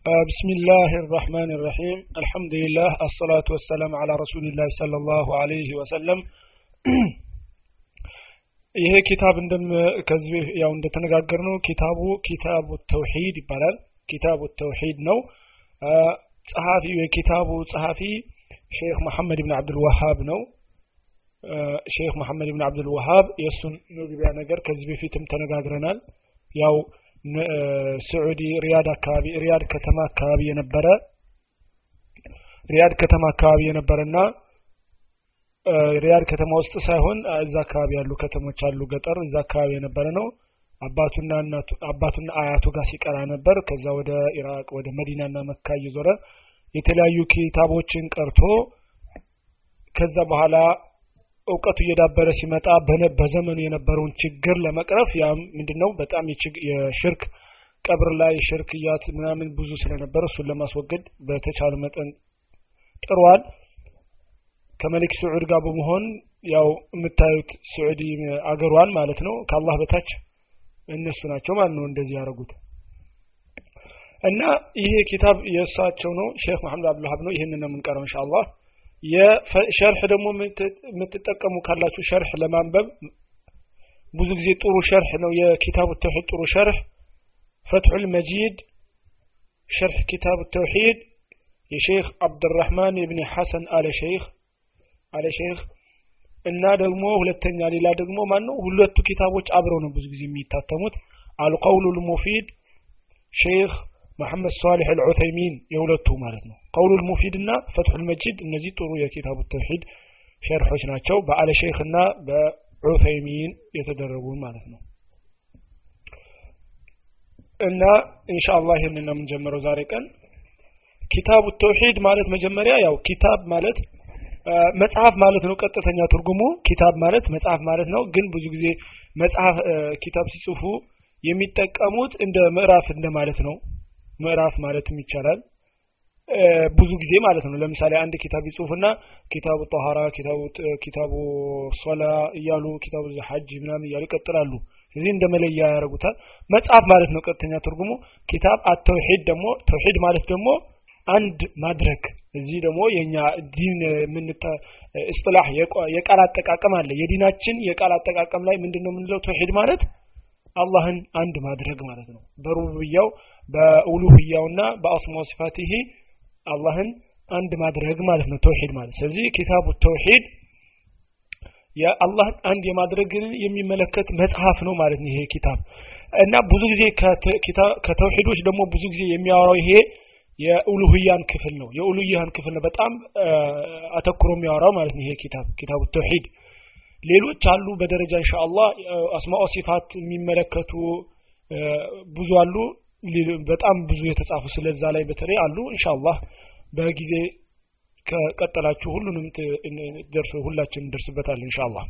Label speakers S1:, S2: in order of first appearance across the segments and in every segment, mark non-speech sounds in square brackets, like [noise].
S1: بسم الله الرحمن الرحيم الحمد لله الصلاة والسلام على رسول الله صلى الله عليه وسلم ይሄ ኪታብ እንደም ከዚህ ያው እንደተነጋገር ነው ኪታቡ ኪታቡ ተውሂድ ይባላል ኪታቡ ተውሂድ ነው ጸሐፊ የኪታቡ ጸሐፊ ሼክ መሐመድ ብን አብዱልዋሃብ ነው ሼክ መሐመድ ብን አብዱልዋሃብ የእሱን መግቢያ ነገር ከዚህ በፊትም ተነጋግረናል ያው ስዑዲ ሪያድ አካባቢ ሪያድ ከተማ አካባቢ የነበረ ሪያድ ከተማ አካባቢ የነበረና ሪያድ ከተማ ውስጥ ሳይሆን እዛ አካባቢ ያሉ ከተሞች አሉ። ገጠር እዛ አካባቢ የነበረ ነው። አባቱና እናቱ አባቱና አያቱ ጋር ሲቀራ ነበር። ከዛ ወደ ኢራቅ ወደ መዲናና መካ እየዞረ የተለያዩ ኪታቦችን ቀርቶ ከዛ በኋላ እውቀቱ እየዳበረ ሲመጣ በዘመኑ የነበረውን ችግር ለመቅረፍ ያም ምንድነው? በጣም የሽርክ ቀብር ላይ ሽርክያት ምናምን ብዙ ስለነበር እሱን ለማስወገድ በተቻለ መጠን ጥሯል። ከመሊክ ስዑድ ጋር በመሆን ያው የምታዩት ስዑዲ አገሯን ማለት ነው። ከአላህ በታች እነሱ ናቸው ማለት ነው እንደዚህ ያደረጉት። እና ይሄ ኪታብ የእሳቸው ነው። ሼክ መሐመድ አብዱልሀብ ነው። ይህንን ነው የምንቀረው እንሻአላህ የሸርሕ ደግሞ የምትጠቀሙ ካላችሁ ሸርሕ ለማንበብ ብዙ ጊዜ ጥሩ ሸርሕ ነው። የኪታቡ ተውሒድ ጥሩ ሸርሕ ፈትሑ ልመጂድ ሸርሕ ኪታብ ተውሒድ የሼክ አብድራህማን የብኒ ሐሰን አለ ሼክ አለ ሼክ እና ደግሞ ሁለተኛ ሌላ ደግሞ ማን ነው ሁለቱ ኪታቦች አብረው ነው ብዙ ጊዜ የሚታተሙት። አልቀውሉ ልሙፊድ ሼክ መሐመድ ሳሊሕ አልዑተይሚን የሁለቱ ማለት ነው ቀውሉ ልሙፊድ እና ፈትሑ ልመጂድ እነዚህ ጥሩ የኪታቡ ተውሒድ ሸርሖች ናቸው። በአለ ሼክ እና በዑተይሚን የተደረጉ ማለት ነው። እና ኢንሻአላህ ይህንን ነው የምንጀምረው ዛሬ ቀን። ኪታቡ ተውሒድ ማለት መጀመሪያ ያው ኪታብ ማለት መጽሐፍ ማለት ነው ቀጥተኛ ትርጉሙ። ኪታብ ማለት መጽሐፍ ማለት ነው። ግን ብዙ ጊዜ መጽሐፍ ኪታብ ሲጽፉ የሚጠቀሙት እንደ ምዕራፍ እንደ ማለት ነው። ምዕራፍ ማለትም ይቻላል ብዙ ጊዜ ማለት ነው። ለምሳሌ አንድ ኪታብ ይጽፉና ኪታቡ ጠሃራ ኪታቡ ሶላ እያሉ ኪታቡ ሐጅ ምናምን እያሉ ይቀጥላሉ። ስለዚህ እንደ መለያ ያደርጉታል። መጽሐፍ ማለት ነው ቀጥተኛ ትርጉሙ። ኪታብ አተውሂድ ደግሞ ተውሂድ ማለት ደግሞ አንድ ማድረግ። እዚህ ደግሞ የኛ ዲን የምንጠ እስጥላህ የቃል አጠቃቀም አለ። የዲናችን የቃል አጠቃቀም ላይ ምንድነው የምንለው? ተውሂድ ማለት አላህን አንድ ማድረግ ማለት ነው። በሩብያው በኡሉህያውና በአስማ ሲፋቲሂ አላህን አንድ ማድረግ ማለት ነው ተውሂድ ማለት ስለዚህ ኪታቡ ተውሂድ የአላህን አንድ የማድረግን የሚመለከት መጽሐፍ ነው ማለት ነው ይሄ ኪታብ። እና ብዙ ጊዜ ከተውሂዶች ደግሞ ብዙ ጊዜ የሚያወራው ይሄ የኡሉህያን ክፍል ነው። የኡሉህያን ክፍል ነው በጣም አተኩሮ የሚያወራው ማለት ነው ይሄ ኪታብ ኪታቡ ተውሂድ። ሌሎች አሉ በደረጃ ኢንሻአላህ አስማኦ ሲፋት የሚመለከቱ ብዙ አሉ በጣም ብዙ የተጻፉ ስለዛ ላይ በተለይ አሉ። ኢንሻአላህ በጊዜ ከቀጠላችሁ ሁሉንም ደርሶ ሁላችን እንደርስበታለን ኢንሻአላህ።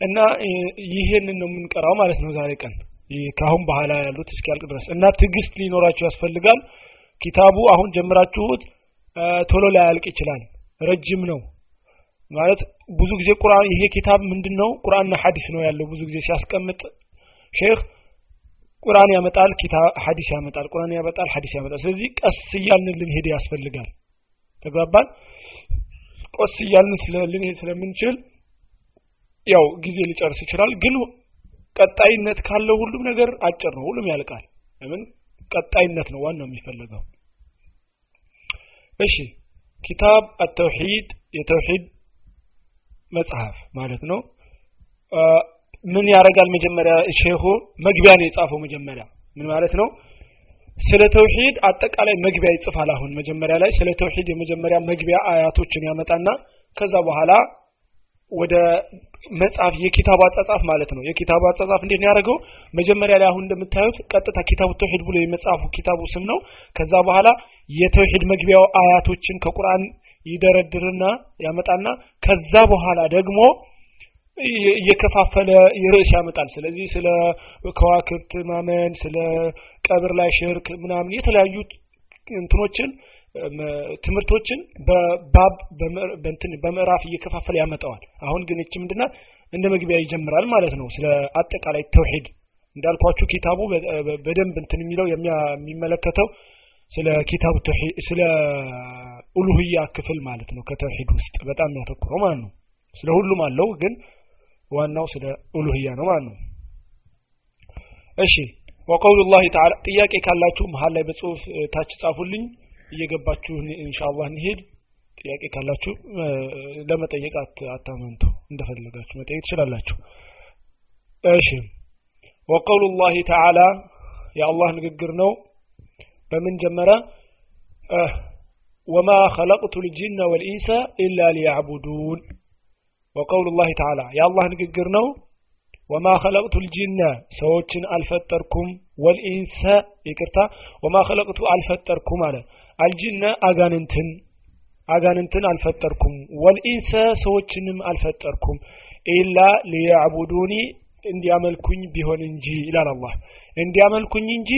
S1: እና ይሄንን ነው የምንቀራው ማለት ነው ዛሬ ቀን። ከአሁን በኋላ ያሉት እስኪያልቅ ድረስ እና ትዕግስት ሊኖራችሁ ያስፈልጋል። ኪታቡ አሁን ጀምራችሁት ቶሎ ላያልቅ ይችላል። ረጅም ነው ማለት ብዙ ጊዜ ቁርአን ይሄ ኪታብ ምንድነው? ቁርአንና ሐዲስ ነው ያለው ብዙ ጊዜ ሲያስቀምጥ። ሼክ ቁርአን ያመጣል ሐዲስ ያመጣል ቁርአን ያመጣል ሐዲስ ያመጣል። ስለዚህ ቀስ እያልን ልንሄድ ያስፈልጋል። ተግባባን? ቆስ እያልን ልንሄድ ስለምንችል ያው ጊዜ ሊጨርስ ይችላል ግን ቀጣይነት ካለው ሁሉም ነገር አጭር ነው ሁሉም ያልቃል። ለምን? ቀጣይነት ነው ዋናው የሚፈልገው። እሺ ኪታብ አተውሂድ የተውሂድ መጽሐፍ ማለት ነው ምን ያደርጋል መጀመሪያ? ሼሁ መግቢያ ነው የጻፈው መጀመሪያ። ምን ማለት ነው? ስለ ተውሂድ አጠቃላይ መግቢያ ይጽፋል አሁን መጀመሪያ ላይ። ስለ ተውሂድ የመጀመሪያ መግቢያ አያቶችን ያመጣና ከዛ በኋላ ወደ መጽሐፍ የኪታቡ አጻጻፍ ማለት ነው። የኪታቡ አጻጻፍ እንዴት ነው ያደረገው? መጀመሪያ ላይ አሁን እንደምታዩት ቀጥታ ኪታቡ ተውሂድ ብሎ የመጽሐፉ ኪታቡ ስም ነው። ከዛ በኋላ የተውሂድ መግቢያው አያቶችን ከቁርአን ይደረድርና ያመጣና ከዛ በኋላ ደግሞ እየከፋፈለ ርዕስ ያመጣል። ስለዚህ ስለ ከዋክብት ማመን ስለ ቀብር ላይ ሽርክ ምናምን የተለያዩ እንትኖችን ትምህርቶችን በባብ በእንትን በምዕራፍ እየከፋፈለ ያመጣዋል። አሁን ግን እቺ ምንድናት? እንደ መግቢያ ይጀምራል ማለት ነው። ስለ አጠቃላይ ተውሂድ እንዳልኳችሁ ኪታቡ በደንብ እንትን የሚለው የሚመለከተው ስለ ኪታቡ ስለ ኡሉህያ ክፍል ማለት ነው። ከተውሂድ ውስጥ በጣም የሚያተኩረው ማለት ነው። ስለ ሁሉም አለው ግን ዋናው ስለ ኡሉህያ ነው ማለት ነው። እሺ ወቀውሉ ላህ ተዓላ ጥያቄ ካላችሁ መሀል ላይ በጽሁፍ ታች ጻፉልኝ። እየገባችሁ ኢንሻአላህ እንሄድ ጥያቄ ካላችሁ ለመጠየቅ አታመንቱ እንደፈለጋችሁ መጠየቅ ትችላላችሁ። እሺ ወቀውሉ ላህ ተዓላ የአላህ ንግግር ነው። በምን ጀመረ? ወማ ኸለቅቱ ልጅነ ወልኢንሰ ኢላ ሊያዕቡዱን ወቀውሉ ላህ ተዓላ የአላህ ንግግር ነው። ወማ ኸለቅቱ ልጅነ ሰዎችን አልፈጠርኩም። ወልኢንሰ ይቅርታ ወማ ኸለቅቱ አልፈጠርኩም አለ። አልጅነ አጋንንትን አጋንንትን አልፈጠርኩም። ወልኢንሰ ሰዎችንም አልፈጠርኩም። ኢላ ሊያዕቡዱኒ እንዲያመልኩኝ ቢሆን እንጂ ይላል አላህ። እንዲያመልኩኝ እንጂ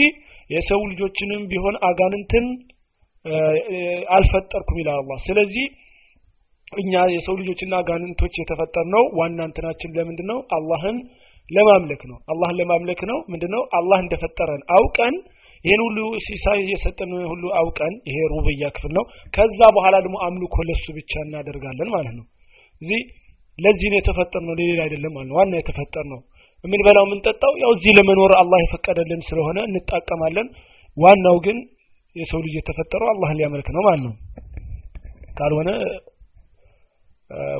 S1: የሰው ልጆችንም ቢሆን አጋንንትን አልፈጠርኩም ይላል አላህ። ስለዚህ እኛ የሰው ልጆችና አጋንንቶች የተፈጠር ነው ዋና እንትናችን ለምንድን ነው አላህን ለማምለክ ነው። አላህን ለማምለክ ነው። ምንድነው? አላህ እንደፈጠረን አውቀን ይሄን ሁሉ ሲሳይ የሰጠን ሁሉ አውቀን ይሄ ሩብያ ክፍል ነው። ከዛ በኋላ ደግሞ አምልኮ ለሱ ብቻ እናደርጋለን ማለት ነው። እዚህ ለዚህ ነው የተፈጠር ነው ለሌላ አይደለም ማለት ነው። ዋና የተፈጠር ነው የምንበላው የምንጠጣው ያው እዚህ ለመኖር አላህ የፈቀደልን ስለሆነ እንጣቀማለን ዋናው ግን የሰው ልጅ የተፈጠረው አላህን ሊያመልክ ነው ማለት ነው። ካልሆነ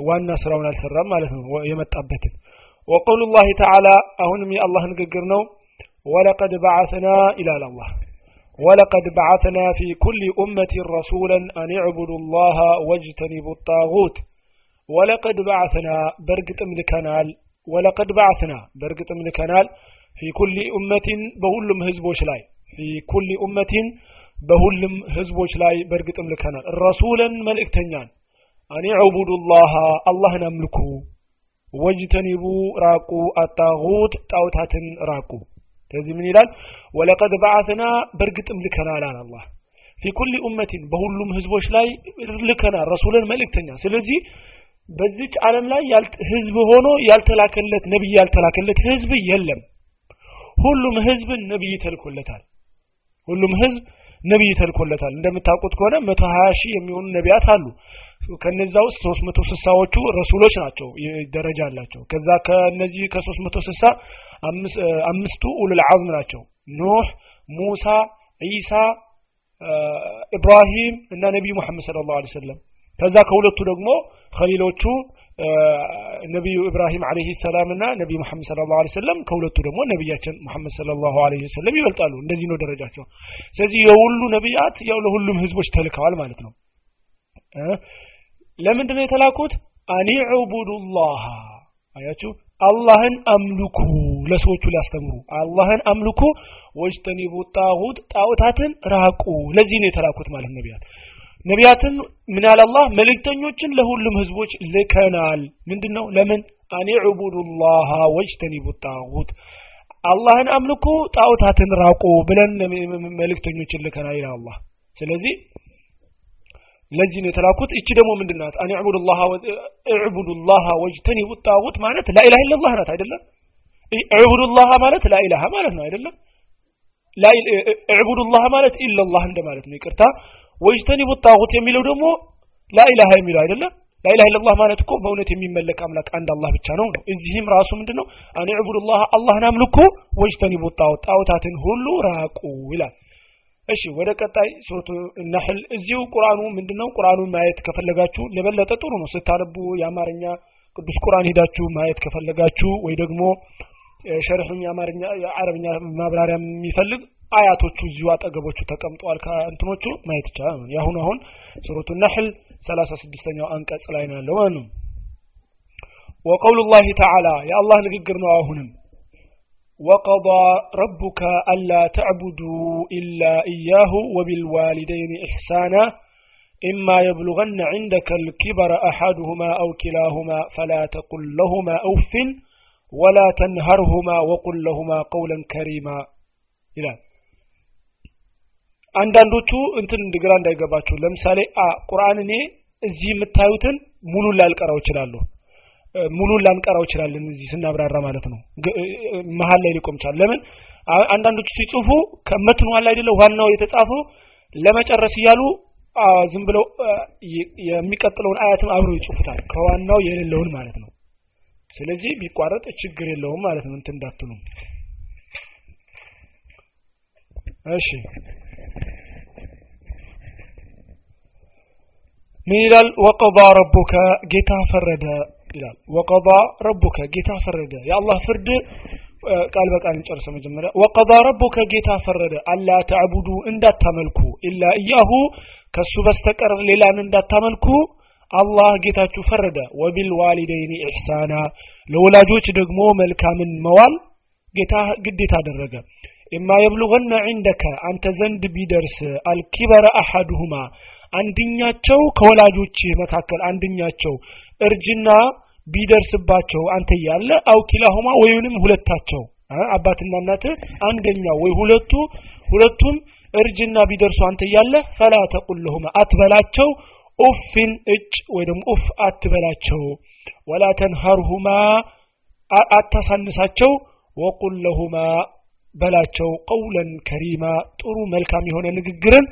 S1: ዋና ስራውን አልሰራም ማለት ነው የመጣበትን ወቀውሉ ላህ ተዓላ አሁንም የአላህ ንግግር ነው ወለቀድ በዓትና ይላል አላህ ولقد بعثنا في كل أمة رسولا أن اعبدوا الله واجتنبوا الطاغوت ولقد بعثنا برقت ملكنال ولقد بعثنا برقت ملكنال في كل أمة بهلم هزبوش لاي في كل أمة بهلم هزبوش لاي برقت ملكنال رسولا ملئكتنيان አኔ ዕቡዱ ላሃ አላህን አምልኩ። ወጅተኒቡ ራቁ አጣሁት ጣውታትን ራቁ። ስለዚህ ምን ይላል? ወለቀድ በዓትና በእርግጥም ልከናል አለ አላህ። ፊ ኩል ኡመቲን በሁሉም ህዝቦች ላይ ልከናል ረሱልን መልእክተኛ። ስለዚህ በዚች ዓለም ላይ ህዝብ ሆኖ ያልተላከለት ነቢይ ያልተላከለት ህዝብ የለም። ሁሉም ህዝብ ነቢይ ተልኮለታል። ሁሉም ህዝብ ነቢይ ተልኮለታል። እንደምታውቁት ከሆነ መቶ ሀያ ሺህ የሚሆኑ ነቢያት አሉ። ከነዛ ውስጥ ሶስት መቶ ስሳዎቹ ረሱሎች ናቸው ደረጃ አላቸው። ከዛ ከነዚህ ከሶስት መቶ ስሳ አምስቱ ኡሉል አዝም ናቸው። ኑህ ሙሳ ኢሳ ኢብራሂም እና ነቢዩ ሙሐመድ ስለ ላሁ ሰለም ከዛ ከሁለቱ ደግሞ ከሊሎቹ ነቢዩ ኢብራሂም አለህ ሰላም እና ነቢዩ ሙሐመድ ስለ ላሁ ሰለም ከሁለቱ ደግሞ ነቢያችን ሙሐመድ ስለ ላሁ ሰለም ይበልጣሉ። እንደዚህ ነው ደረጃቸው። ስለዚህ የሁሉ ነቢያት ያው ለሁሉም ህዝቦች ተልከዋል ማለት ነው ለምንድን ነው የተላኩት? አኒዕቡዱ ላህ አያችሁ? አላህን አምልኩ ለሰዎቹ ሊያስተምሩ። አላህን አምልኩ ወጅተኒቡ ጣሁት ጣዖታትን ራቁ። ለዚህ ነው የተላኩት ማለት ነቢያት። ነቢያትን ምን ያለ አላህ? መልእክተኞችን ለሁሉም ህዝቦች ልከናል። ምንድን ነው ለምን? አኒዕቡዱ ላህ ወጅተኒቡ ጣሁት። አላህን አምልኩ ጣዖታትን ራቁ ብለን መልእክተኞችን ልከናል ይላል አላህ። ስለዚህ ለዚህ ነው የተላኩት። እቺ ደግሞ ምንድናት? አን ዕቡዱላህ ዕቡዱላህ ወጅተኒቡ ጣጉት ማለት ላኢላha ኢላላህ ናት አይደለም? ዕቡዱላህ ማለት ላኢላሃ ማለት ነው አይደለም? ዕቡዱላህ ማለት ኢላላህ እንደማለት ነው። ይቅርታ። ወጅተኒቡ ጣጉት የሚለው ደግሞ ላኢላሃ የሚለው አይደለም? ላኢላha ኢላላህ ማለት እኮ በእውነት የሚመለክ አምላክ አንድ አላህ ብቻ ነው ነው። እዚህም ራሱ ምንድነው? አን ዕቡዱላህ አላህን አምልኩ ወጅተኒቡ ጣጉት ጣዖታትን ሁሉ ራቁ ይላል እሺ ወደ ቀጣይ ሱረቱ ነህል እዚሁ ቁርአኑ ምንድነው? ቁርአኑን ማየት ከፈለጋችሁ ለበለጠ ጥሩ ነው። ስታነቡ የአማርኛ ቅዱስ ቁርአን ሄዳችሁ ማየት ከፈለጋችሁ ወይ ደግሞ ሸርሕም የአማርኛ የአረብኛ ማብራሪያ የሚፈልግ አያቶቹ እዚሁ አጠገቦቹ ተቀምጠዋል። ከእንትኖቹ ማየት ይቻላል። የአሁኑ አሁን ሱረቱ ነህል ሰላሳ ስድስተኛው አንቀጽ ላይ ነው ያለው ማለት ነው። ወቀውሉ ላህ ተዓላ የአላህ ንግግር ነው አሁንም وقضى ربك ألا تعبدوا إلا إياه وبالوالدين إحسانا إما يبلغن عندك الكبر أحدهما أو كلاهما فلا تقل لهما أف ولا تنهرهما وقل لهما قولا كريما إلى አንዳንዶቹ እንትን ግራ እንዳይገባችሁ ለምሳሌ አ ቁርአን እኔ እዚህ የምታዩትን ሙሉ ላልቀራው እችላለሁ ሙሉን ላንቀራው ይችላለን እዚህ ስናብራራ ማለት ነው። መሀል ላይ ሊቆም ይችላል። ለምን? አንዳንዶቹ ሲጽፉ ከመትኑ አለ አይደለ ዋናው የተጻፈው ለመጨረስ እያሉ ዝም ብለው የሚቀጥለውን አያትም አብረው ይጽፉታል። ከዋናው የሌለውን ማለት ነው። ስለዚህ ቢቋረጥ ችግር የለውም ማለት ነው። እንትን እንዳትሉ። እሺ። ምን ይላል? ወቀض ረቡከ ጌታ ፈረደ ይላል። ወቀዳ ረቡከ ጌታ ፈረደ። የአላህ ፍርድ ቃል በቃል እንጨርሰ መጀመሪያ። ወቀዳ ረቡከ ጌታ ፈረደ። አላ ተዕቡዱ እንዳታመልኩ። ኢላ እያሁ ከሱ በስተቀር ሌላን እንዳታመልኩ? አላህ ጌታችሁ ፈረደ። ወቢልዋሊደይኒ ኢሕሳና ለወላጆች ደግሞ መልካምን መዋል ጌታ ግዴታ አደረገ። ኢማ የብሉገነ ዒንደከ አንተ ዘንድ ቢደርስ አልኪበረ አሐድሁማ አንድኛቸው ከወላጆችህ መካከል አንድኛቸው። እርጅና ቢደርስባቸው አንተ ያለ አው ኪላሁማ ወይንም ሁለታቸው። አባትና እናት አንደኛው ወይ ሁለቱ ሁለቱም እርጅና ቢደርሱ አንተ ያለ ፈላ ተቁልሁማ አትበላቸው። ኡፍን እጭ ወይ ደግሞ ኡፍ አትበላቸው። ወላ ተንሀርሁማ አታሳንሳቸው። ወቁል ለሁማ በላቸው ቀውለን ከሪማ ጥሩ መልካም የሆነ ንግግርን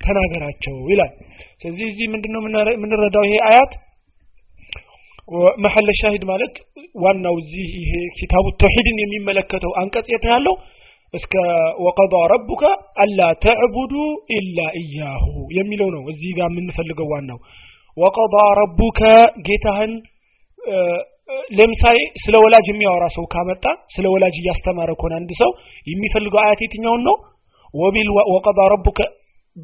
S1: ተናገራቸው ይላል። ስለዚህ እዚህ ምንድነው የምንረዳው ይሄ አያት መሐለ ሻሂድ ማለት ዋናው እዚህ ይሄ ኪታቡ ተውሂድን የሚመለከተው አንቀጽ የት ያለው? እስከ ወቀዳ ረቡከ አላ ተዕቡዱ ኢላ እያሁ የሚለው ነው እዚህ ጋር የምንፈልገው ዋናው። ወቀዳ ረቡከ ጌታህን ለምሳሌ ስለ ወላጅ የሚያወራ ሰው ካመጣ ስለ ወላጅ እያስተማረ ከሆነ አንድ ሰው የሚፈልገው አያት የትኛውን ነው? ወቢል ወቀዳ ረቡከ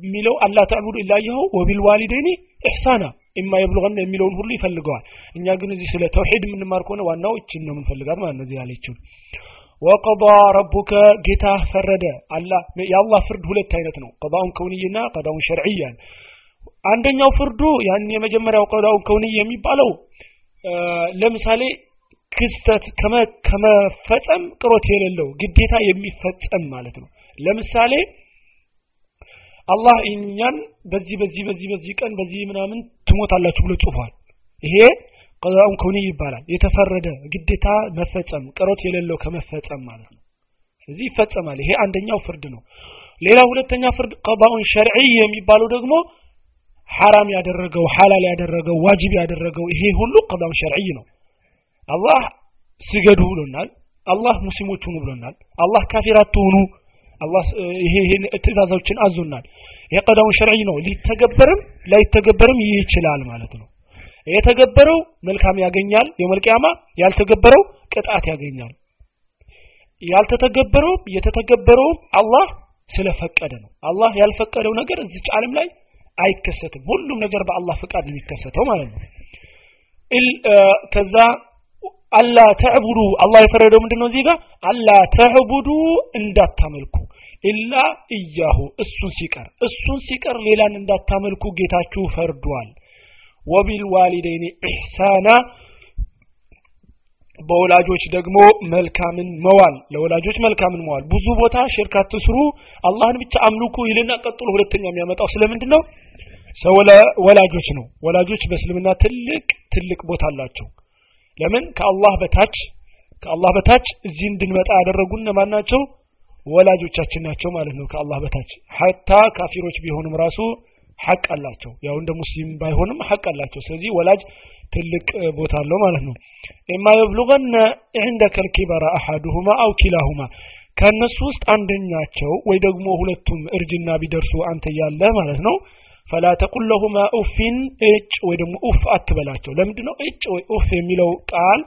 S1: የሚለው አላ ተዕቡዱ ኢላ እያሁ ወቢል ዋሊደይኒ ኢሕሳና ኢማ የብሉغነ የሚለውን ሁሉ ይፈልገዋል። እኛ ግን እዚህ ስለ ተውሂድ የምንማር ከሆነ ዋናው እችን ነው የምንፈልጋት ማለት ነው ያለችው። ወቀض ረቡከ ጌታ ፈረደ። አላ የአላህ ፍርድ ሁለት አይነት ነው። ቀዳውን ከውንይና ቀዳውን ሸርዕያን። አንደኛው ፍርዱ ያን የመጀመሪያው ቀዳውን ከውንይ የሚባለው ለምሳሌ ክስተት ከመፈጸም ቅሮት የሌለው ግዴታ የሚፈጸም ማለት ነው። ለምሳሌ አላህ እኛን በዚህ በዚህ በዚህ በዚህ ቀን በዚህ ምናምን ትሞታላችሁ ብሎ ጽፏል። ይሄ ቀዳኡን ከውኒ ይባላል። የተፈረደ ግዴታ መፈጸም ቅሮት የሌለው ከመፈጸም ማለት ነው። ስለዚህ ይፈጸማል። ይሄ አንደኛው ፍርድ ነው። ሌላ ሁለተኛ ፍርድ ቀዳኡን ሸርዒ የሚባለው ደግሞ ሐራም ያደረገው ሐላል ያደረገው ዋጅብ ያደረገው ይሄ ሁሉ ቀዳኡን ሸርዒ ነው። አላህ ስገዱ ብሎናል። አላህ ሙስሊሞች ሁኑ ብሎናል። አላህ ካፊር አትሁኑ ይሄ ትእዛዞችን አዞናል ይሄ ቀዳውን ሸርዒ ነው። ሊተገበርም ላይተገበርም ይችላል ማለት ነው። የተገበረው መልካም ያገኛል የመልቂያማ ያልተገበረው ቅጣት ያገኛል። ያልተተገበረው የተተገበረውም አላህ ስለፈቀደ ነው። አላህ ያልፈቀደው ነገር እዚች ዓለም ላይ አይከሰትም። ሁሉም ነገር በአላህ ፍቃድ ነው የሚከሰተው ማለት ነው። ከዛ አላ ተዕቡዱ። አላህ የፈረደው ምንድነው እዚህ ጋር? አላ ተዕቡዱ እንዳታመልኩ። ኢላ እያሁ እሱን ሲቀር። እሱን ሲቀር ሌላን እንዳታመልኩ ጌታችሁ ፈርዷል። ወቢልዋሊደይኒ ኢሕሳና በወላጆች ደግሞ መልካምን መዋል። ለወላጆች መልካምን መዋል። ብዙ ቦታ ሽርክ አትስሩ። አላህን ብቻ አምልኩ ይልና ቀጥሎ ሁለተኛ የሚያመጣው ስለምንድን ነው ወላጆች ነው። ወላጆች በእስልምና ትልቅ ትልቅ ቦታ አላቸው ለምን? ከአላህ በታች ከአላህ በታች እዚህ እንድንመጣ ያደረጉን እነማን ናቸው? ወላጆቻችን ናቸው ማለት ነው። ከአላህ በታች ሀታ ካፊሮች ቢሆኑም ራሱ ሐቅ አላቸው። ያው እንደ ሙስሊም ባይሆንም ሐቅ አላቸው። ስለዚህ ወላጅ ትልቅ ቦታ አለው ማለት ነው። ኢማ የብሉገነ ዕንደከ ልኪበራ አሐዱሁማ አው ኪላሁማ። ከእነሱ ውስጥ አንደኛቸው ወይ ደግሞ ሁለቱም እርጅና ቢደርሱ አንተ ያለ ማለት ነው ፈላ ተቁል ለሁማ ኡፊን እጭ ወይ ደግሞ ኡፍ አትበላቸው። ለምንድን ነው እጭ ወይ ኡፍ የሚለው ቃል?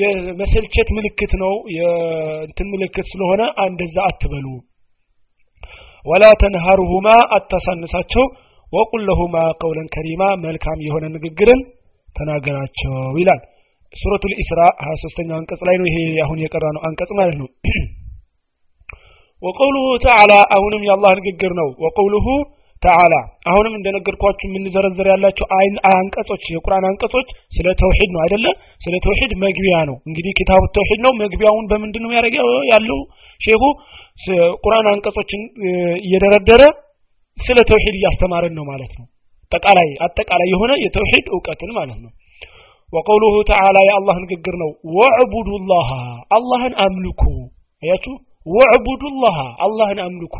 S1: የመሰልቸት ምልክት ነው። የእንትን ምልክት ስለሆነ እንደዛ አትበሉ። ወላ ተንሃሩሁማ አታሳንሳቸው። ወቁል ለሁማ ቀውለን ከሪማ መልካም የሆነ ንግግርን ተናገራቸው ይላል። ሱረቱ ልኢስራ ሀያ ሶስተኛው አንቀጽ ላይ ነው ይሄ አሁን የቀራ ነው አንቀጽ ማለት ነው። [clears throat] ወቀውሉሁ ተዓላ አሁንም የአላህ ንግግር ነው። ወቀውሉሁ ተዓላ። አሁንም እንደነገርኳችሁ የምንዘረዘር ያላቸው አንቀጾች የቁርአን አንቀጾች ስለ ተውሂድ ነው አይደለ? ስለ ተውሂድ መግቢያ ነው። እንግዲህ ኪታቡ ተውሂድ ነው። መግቢያውን በምንድን ነው ያደረገው ያለው? ሼኹ ቁርአን አንቀጾችን እየደረደረ ስለ ተውሂድ እያስተማረን ነው ማለት ነው። አጠቃላይ አጠቃላይ የሆነ የተውሂድ እውቀትን ማለት ነው። ወቀውሉሁ ተዓላ የአላህ ንግግር ነው። ወዕቡዱ ላሃ አላህን አምልኩ። አያችሁ? ወዕቡዱ ላሃ አላህን አምልኩ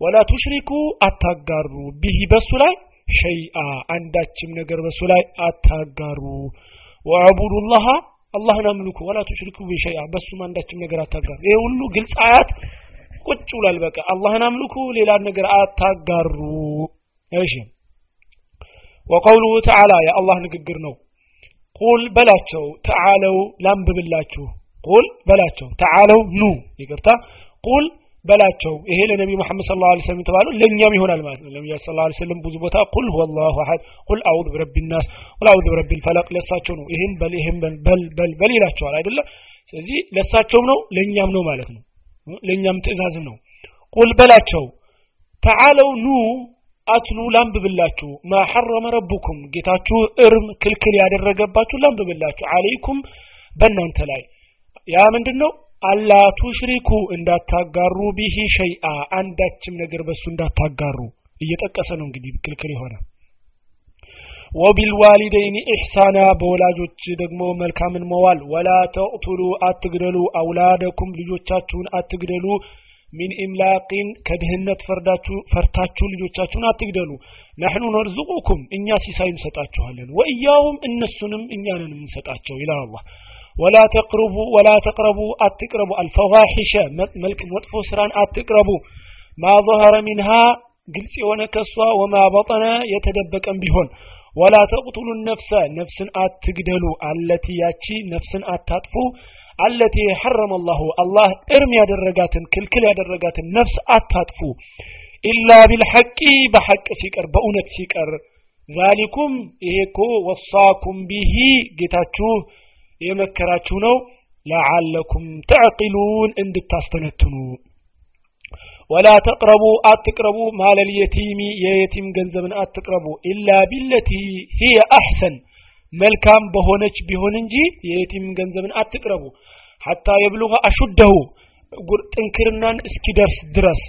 S1: ولا تشركوا አታጋሩ። به በሱ ላይ شيئا አንዳችም ነገር በሱ ላይ አታጋሩ። واعبدوا الله አላህን አምልኩ። ولا تشركوا به شيئا በሱም አንዳችም ነገር አታጋሩ። ይሄ ሁሉ ግልጽ አያት ቁጭ ብሏል። በቃ አላህን አምልኩ ሌላን ነገር አታጋሩ። እሺ። وقوله تعالى የአላህ ንግግር ነው። قل በላቸው تعالوا ላንብብላችሁ። قل በላቸው تعالوا ኑ። ይቅርታ። ቁል በላቸው። ይሄ ለነቢ መሐመድ ስለ ላ ስለም የተባለው ለእኛም ይሆናል ማለት ነው። ነቢያ ስለ ላ ስለም ብዙ ቦታ ቁል ሁወ ላሁ አሐድ ቁል አውድ ብረቢ ናስ ቁል አውድ ብረቢ ልፈለቅ ለሳቸው ነው። ይህም በል ይህም በል በል በል ይላቸዋል አይደለ? ስለዚህ ለሳቸውም ነው ለእኛም ነው ማለት ነው። ለእኛም ትእዛዝም ነው። ቁል በላቸው። ተዓለው ኑ አትሉ ላንብብላችሁ። ማ ሐረመ ረቡኩም ጌታችሁ እርም ክልክል ያደረገባችሁ ላንብብላችሁ። አለይኩም በእናንተ ላይ። ያ ምንድን ነው አላ ቱሽሪኩ እንዳታጋሩ ቢሂ ሸይአ አንዳችም ነገር በሱ እንዳታጋሩ። እየጠቀሰ ነው እንግዲህ ክልክል የሆነ። ወቢልዋሊደይኒ ኢሕሳና በወላጆች ደግሞ መልካምን መዋል። ወላ ተቅቱሉ አትግደሉ። አውላደኩም ልጆቻችሁን አትግደሉ። ሚን ኢምላቂን ከድህነት ፈርታችሁ ልጆቻችሁን አትግደሉ። ናሕኑ ነርዝቁኩም እኛ ሲሳይ እንሰጣችኋለን። ወእያውም እነሱንም እኛንን የምንሰጣቸው ይላል አላህ ወላ ተቅርቡ ወላ ተቅረቡ አትቅረቡ። አልፈዋሒሸ መልክ መጥፎ ስራን አትቅረቡ። ማ ظهረ ሚንሃ ግልጽ የሆነ ከሷ ወማ በጠነ የተደበቀም ቢሆን። ወላ ተቅቱሉ ነፍሰ ነፍስን አትግደሉ። አለቲ ያቺ ነፍስን አታጥፉ። አለቲ ሐረመ አላሁ አላህ እርም ያደረጋትን ክልክል ያደረጋትን ነፍስ አታጥፉ። ኢላ ቢልሐቂ በሐቅ ሲቀር በእውነት ሲቀር። ዛሊኩም ይሄ እኮ ወሳኩም ቢሂ ጌታችሁ የመከራችሁ ነው። ለዓለኩም ተዕቂሉን እንድታስተነትኑ። ወላ ተቅረቡ አትቅረቡ። ማለል የቲሚ የየቲም ገንዘብን አትቅረቡ። ኢላ ቢለቲ ሂየ አሕሰን። መልካም በሆነች ቢሆን እንጂ የየቲም ገንዘብን አትቅረቡ። ሐታ የብሉغ አሹደሁ። ጥንክርናን እስኪደርስ ድረስ።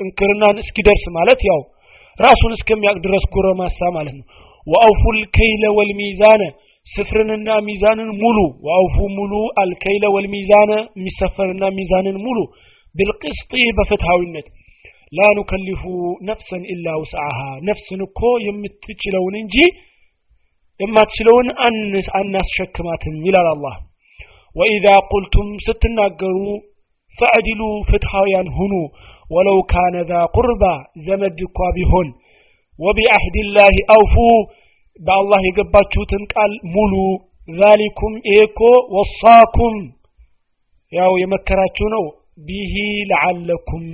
S1: ጥንክርናን እስኪደርስ ማለት ያው ራሱን እስከሚያውቅ ድረስ ጎረማሳ ማለት ነው። ወአውፉል ከይለ ወልሚዛነ ስፍርንና ሚዛንን ሙሉ ወአውፉ ሙሉ አልከይለ ወልሚዛነ የሚሰፈርና ሚዛንን ሙሉ ብልቅስጢ በፍትሃዊነት ላ ኑከሊፉ ነፍሰን ኢላ ውስዓሃ ነፍስን እኮ የምትችለውን እንጂ የማትችለውን አናስሸክማትም ይላል አላህ። ወኢዛ ቁልቱም ስትናገሩ ፈዕዲሉ ፍትሃውያን ሁኑ። ወለው ካነ ዛ ቁርባ ዘመድ እኳ ቢሆን ወቢአህድላህ አውፉ በአላህ የገባችሁትን ቃል ሙሉ። ዛሊኩም ይሄ እኮ ወሳኩም። ያው የመከራችሁ ነው። ቢሂ ለዓለኩም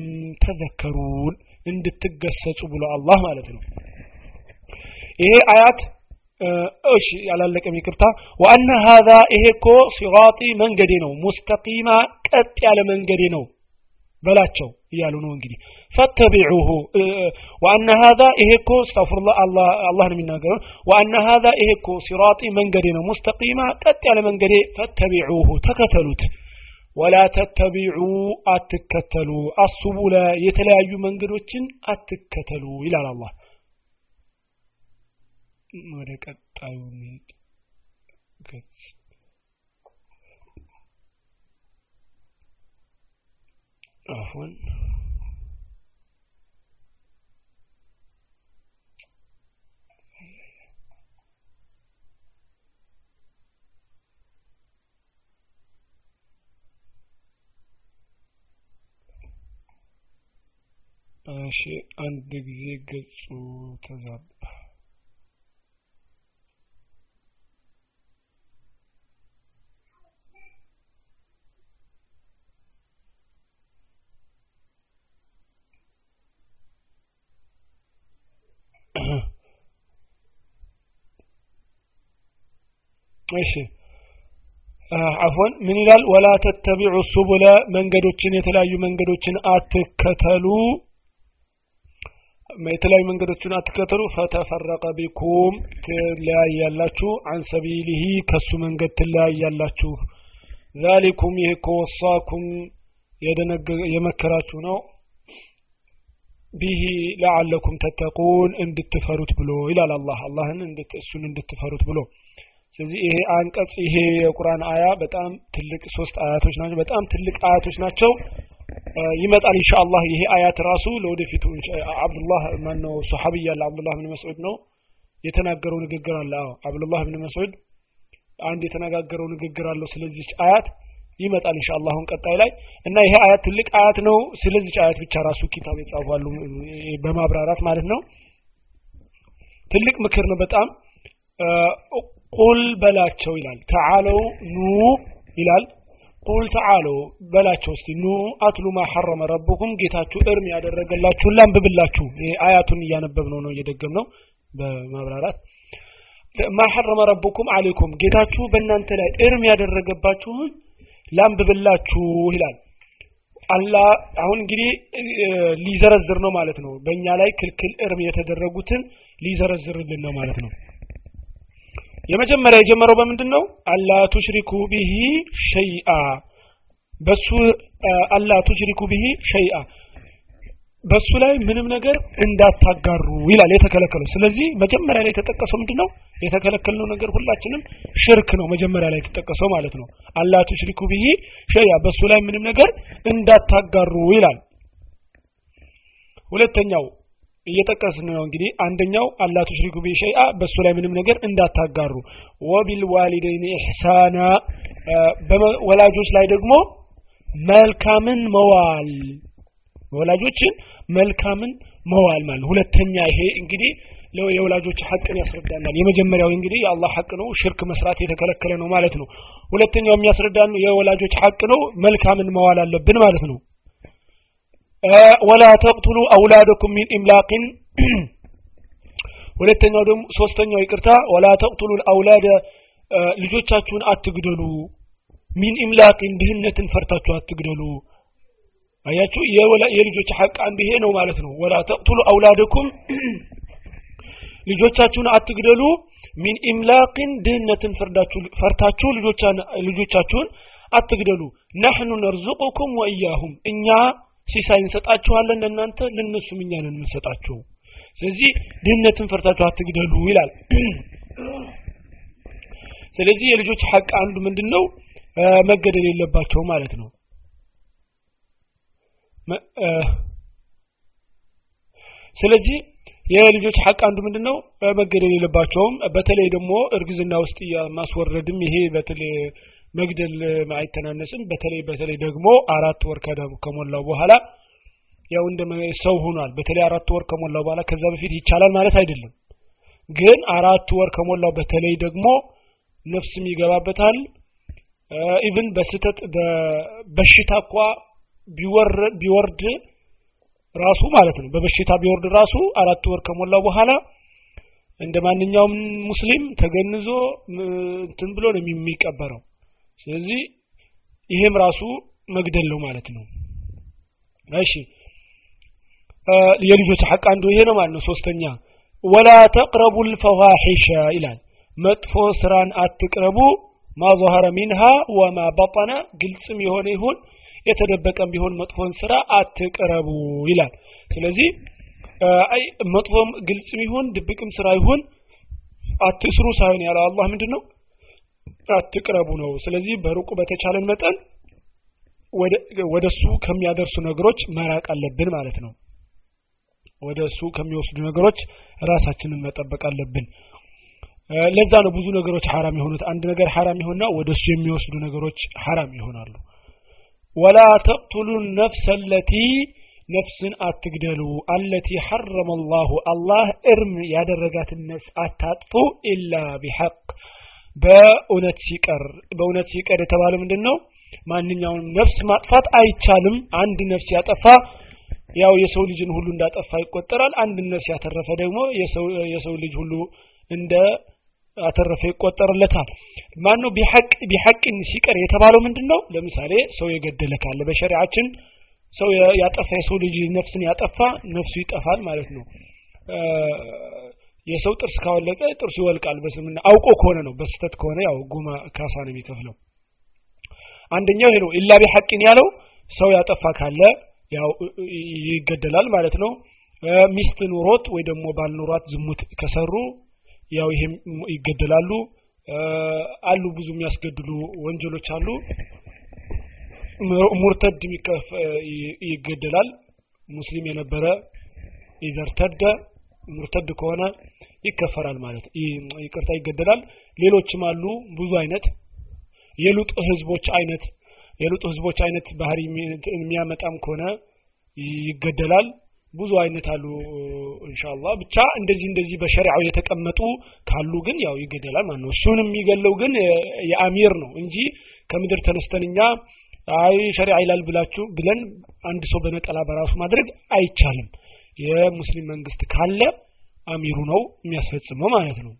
S1: ተዘከሩን። እንድትገሰጹ ብሎ አላህ ማለት ነው። ይሄ አያት እሺ ያላለቀም ይቅርታ። ወአነ ሀዛ ይሄ እኮ ሲራጢ መንገዴ ነው። ሙስተቂማ ቀጥ ያለ መንገዴ ነው። በላቸው እያሉ ነው እንግዲህ። ፈተቢዑሁ ወአነ ሀዛ ይሄ እኮ አስተግፍሩላህ አላህ ነው የሚናገረው። ወአነ ሀዛ ይሄ እኮ ሲራጢ መንገዴ ነው ሙስተቂማ ቀጥ ያለ መንገዴ። ፈተቢዑሁ ተከተሉት። ወላ ተተቢዑ አትከተሉ። አሱቡለ የተለያዩ መንገዶችን አትከተሉ ይላል አላህ። ወደ ቀጣዩ ገጽ አሁን እሺ አንድ ጊዜ ገጹ ተዛባ እሺ። አፎን ምን ይላል? ወላ ተተቢዑ ሱቡለ መንገዶችን የተለያዩ መንገዶችን አትከተሉ። የተለያዩ መንገዶችን አትከተሉ። ፈተፈረቀ ቢኩም ትለያያላችሁ። አን ሰቢሊሂ ከሱ መንገድ ትለያያላችሁ። ዛሊኩም ይህ ከወሳኩም የመከራችሁ ነው። ቢሂ ለዓለኩም ተተቁን እንድትፈሩት ብሎ ይላል አላህ። አላህን እሱን እንድትፈሩት ብሎ ስለዚህ ይሄ አንቀጽ ይሄ የቁርአን አያ በጣም ትልቅ ሶስት አያቶች ናቸው። በጣም ትልቅ አያቶች ናቸው። ይመጣል ኢንሻአላህ። ይሄ አያት ራሱ ለወደፊቱ አብዱላህ ማን ነው ሱሐቢ ያለ አብዱላህ መስዑድ ነው። የተናገረው ንግግር አለ። አዎ አብዱላህ ብን መስዑድ አንድ የተነጋገረው ንግግር አለው። ስለዚህ አያት ይመጣል ኢንሻአላህ አሁን ቀጣይ ላይ እና ይሄ አያት ትልቅ አያት ነው። ስለዚህ አያት ብቻ ራሱ ኪታብ የጻፏሉ በማብራራት ማለት ነው። ትልቅ ምክር ነው በጣም ቁል በላቸው ይላል። ተዓለው ኑ ይላል። ቁል ተዓለው በላቸው እስቲ ኑ አትሉ ማ ሐረመ ረቡኩም ጌታችሁ እርም ያደረገላችሁን ላንብብላችሁ። አያቱን እያነበብ ነው ነው እየደገም ነው በማብራራት። ማ ሐረመ ረቡኩም አለይኩም ጌታችሁ በእናንተ ላይ እርም ያደረገባችሁን ላንብብላችሁ ይላል። አላ አሁን እንግዲህ ሊዘረዝር ነው ማለት ነው። በእኛ ላይ ክልክል እርም የተደረጉትን ሊዘረዝርልን ነው ማለት ነው የመጀመሪያ የጀመረው በምንድን ነው ألا تشركوا به شيئا። በሱ ألا تشركوا به شيئا። በሱ ላይ ምንም ነገር እንዳታጋሩ ይላል የተከለከለው። ስለዚህ መጀመሪያ ላይ የተጠቀሰው ምንድን ነው የተከለከልነው ነገር ሁላችንም ሽርክ ነው መጀመሪያ ላይ የተጠቀሰው ማለት ነው። ألا تشركوا به شيئا። በሱ ላይ ምንም ነገር እንዳታጋሩ ይላል። ሁለተኛው እየጠቀስን ነው። እንግዲህ አንደኛው ألا تشركوا به شيئا በሱ ላይ ምንም ነገር እንዳታጋሩ። وبالوالدين إحسانا ወላጆች ላይ ደግሞ መልካምን መዋል ወላጆችን መልካምን መዋል ማለት ሁለተኛ ይሄ እንግዲህ የወላጆች ሐቅን ያስረዳናል። የመጀመሪያው እንግዲህ የአላህ ሐቅ ነው ሽርክ መስራት የተከለከለ ነው ማለት ነው። ሁለተኛው የሚያስረዳን የወላጆች ሐቅ ነው መልካምን መዋል አለብን ማለት ነው ወላ ተቅቱሉ አውላደኩም ሚን ኢምላቅን [clears throat] ሁለተኛው ደግሞ ሶስተኛው ይቅርታ ወላ ተቅቱሉ አውላደ ልጆቻችሁን አትግደሉ። ሚን ኢምላቅን ድህነትን ፈርታችሁ አትግደሉ። አያችሁ? የልጆች ሐቅ አንዱ ይሄ ነው ማለት ነው። ወላ ተቅቱሉ አውላደኩም [clears throat] ልጆቻችሁን አትግደሉ። ሚን ኢምላቅን ድህነትን ፈርታችሁ ልጆቻችሁን አትግደሉ። ነሕኑ ነርዙቁኩም ወእያሁም እኛ ሲሳይ እንሰጣችኋለን ለእናንተ ለነሱም እኛ ነን የምንሰጣችሁ ስለዚህ ድህነትን ፈርታችሁ አትግደሉ ይላል። [clears throat] ስለዚህ የልጆች ሐቅ አንዱ ምንድን ነው መገደል የለባቸው ማለት ነው። ስለዚህ የልጆች ሐቅ አንዱ ምንድን ነው መገደል የለባቸውም። በተለይ ደግሞ እርግዝና ውስጥ ማስወረድም ይሄ በተለይ መግደል አይተናነስም። በተለይ በተለይ ደግሞ አራት ወር ከሞላው በኋላ ያው እንደ ሰው ሆኗል። በተለይ አራት ወር ከሞላው በኋላ ከዛ በፊት ይቻላል ማለት አይደለም። ግን አራት ወር ከሞላው በተለይ ደግሞ ነፍስም ይገባበታል። even በስህተት በበሽታ እንኳ ቢወርድ ራሱ ማለት ነው። በበሽታ ቢወርድ ራሱ አራት ወር ከሞላው በኋላ እንደ ማንኛውም ሙስሊም ተገንዞ እንትን ብሎ ነው የሚቀበረው ስለዚህ ይሄም ራሱ መግደል ነው ማለት ነው። እሺ። የልጆች ሐቅ አንዱ ይሄ ነው ማለት ነው። ሶስተኛ ولا تقربوا الفواحش ይላል። መጥፎ ስራን አትቅረቡ ما ظهر منها ወማ በጠነ ግልጽም የሆነ ይሁን የተደበቀም ቢሆን መጥፎን ስራ አትቅረቡ ይላል። ስለዚህ መጥፎም ግልጽም ይሁን ድብቅም ስራ ይሁን አትስሩ ሳይሆን ያለው አላህ ምንድን ነው አትቅረቡ ነው። ስለዚህ በሩቁ በተቻለን መጠን ወደ እሱ ከሚያደርሱ ነገሮች መራቅ አለብን ማለት ነው። ወደ እሱ ከሚወስዱ ነገሮች ራሳችንን መጠበቅ አለብን። ለዛ ነው ብዙ ነገሮች ሐራም የሆኑት። አንድ ነገር ሐራም ይሆንና ወደ እሱ የሚወስዱ ነገሮች ሐራም ይሆናሉ። ወላ ተቅቱሉ ነፍስ አለቲ ነፍስን አትግደሉ። አለቲ ሐረመ አላሁ። አላህ እርም ያደረጋትን ነፍስ አታጥፉ ኢላ ቢሐቅ በእውነት ሲቀር በእውነት ሲቀር የተባለ ምንድን ነው ማንኛውንም ነፍስ ማጥፋት አይቻልም። አንድ ነፍስ ያጠፋ ያው የሰው ልጅን ሁሉ እንዳጠፋ ይቆጠራል። አንድ ነፍስ ያተረፈ ደግሞ የሰው ልጅ ሁሉ እንደ አተረፈ ይቆጠርለታል። ማን ነው ቢሐቅ ቢሐቅን ሲቀር የተባለው ምንድን ነው ለምሳሌ ሰው የገደለ ካለ በሸሪዓችን ሰው ያጠፋ የሰው ልጅ ነፍስን ያጠፋ ነፍሱ ይጠፋል ማለት ነው የሰው ጥርስ ካወለቀ ጥርሱ ይወልቃል በስምና አውቆ ከሆነ ነው በስተት ከሆነ ያው ጉማ ካሳ ነው የሚከፍለው። አንደኛው ይሄ ነው ኢላ ቢሐቅን ያለው ሰው ያጠፋ ካለ ያው ይገደላል ማለት ነው። ሚስት ኑሮት ወይ ደግሞ ባል ዝሙት ከሰሩ ያው ይሄም ይገደላሉ። አሉ ብዙ የሚያስገድሉ ወንጀሎች አሉ። ሙርተድ ይገደላል። ሙስሊም የነበረ ኢዘርተደ ሙርተድ ከሆነ ይከፈራል ማለት ይቅርታ ይገደላል ሌሎችም አሉ። ብዙ አይነት የሉጥ ህዝቦች አይነት የሉጥ ህዝቦች አይነት ባህሪ የሚያመጣም ከሆነ ይገደላል። ብዙ አይነት አሉ ኢንሻአላህ። ብቻ እንደዚህ እንደዚህ በሸሪዓው የተቀመጡ ካሉ ግን ያው ይገደላል ማለት ነው። እሱን የሚገለው ግን የአሚር ነው እንጂ ከምድር ተነስተንኛ አይ ሸሪዓ ይላል ብላችሁ ብለን አንድ ሰው በነጠላ በራሱ ማድረግ አይቻልም። የሙስሊም መንግስት ካለ አሚሩ ነው የሚያስፈጽመው ማለት ነው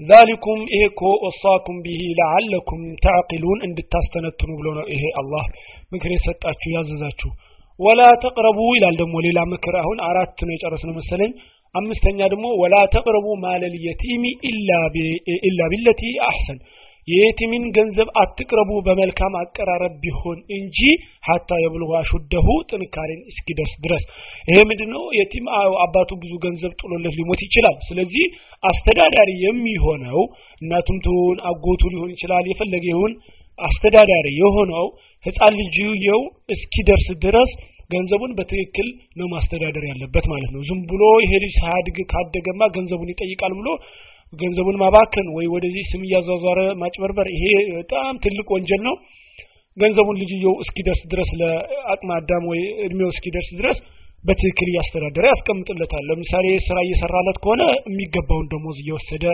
S1: ዛሊኩም ይሄ እኮ ወሳኩም ቢሂ ለዓለኩም ተዕቂሉን እንድታስተነትኑ ብሎ ነው ይሄ አላህ ምክር የሰጣችሁ ያዘዛችሁ ወላ ተቅረቡ ይላል ደግሞ ሌላ ምክር አሁን አራት ነው የጨረስነው መሰለኝ አምስተኛ ደግሞ ወላ ተቅረቡ ማለል የቲሚ ኢላ ቢለቲ አሕሰን የየቲምን ገንዘብ አትቅረቡ በመልካም አቀራረብ ቢሆን እንጂ ሀታ የብልሁ አሹደሁ ጥንካሬን እስኪደርስ ድረስ። ይሄ ምንድን ነው የቲም አባቱ ብዙ ገንዘብ ጥሎለት ሊሞት ይችላል። ስለዚህ አስተዳዳሪ የሚሆነው እናቱም ትሁን አጎቱ ሊሆን ይችላል የፈለገ ይሁን አስተዳዳሪ የሆነው ህፃን ልጅየው እስኪደርስ ድረስ ገንዘቡን በትክክል ነው ማስተዳደር ያለበት ማለት ነው። ዝም ብሎ ይሄ ልጅ ሳያድግ ካደገማ ገንዘቡን ይጠይቃል ብሎ ገንዘቡን ማባከን ወይ ወደዚህ ስም እያዟዟረ ማጭበርበር ይሄ በጣም ትልቅ ወንጀል ነው። ገንዘቡን ልጅየው እስኪደርስ ድረስ ለአቅመ አዳም ወይ እድሜው እስኪደርስ ድረስ በትክክል እያስተዳደረ ያስቀምጥለታል። ለምሳሌ ስራ እየሰራለት ከሆነ የሚገባውን ደሞዝ እየወሰደ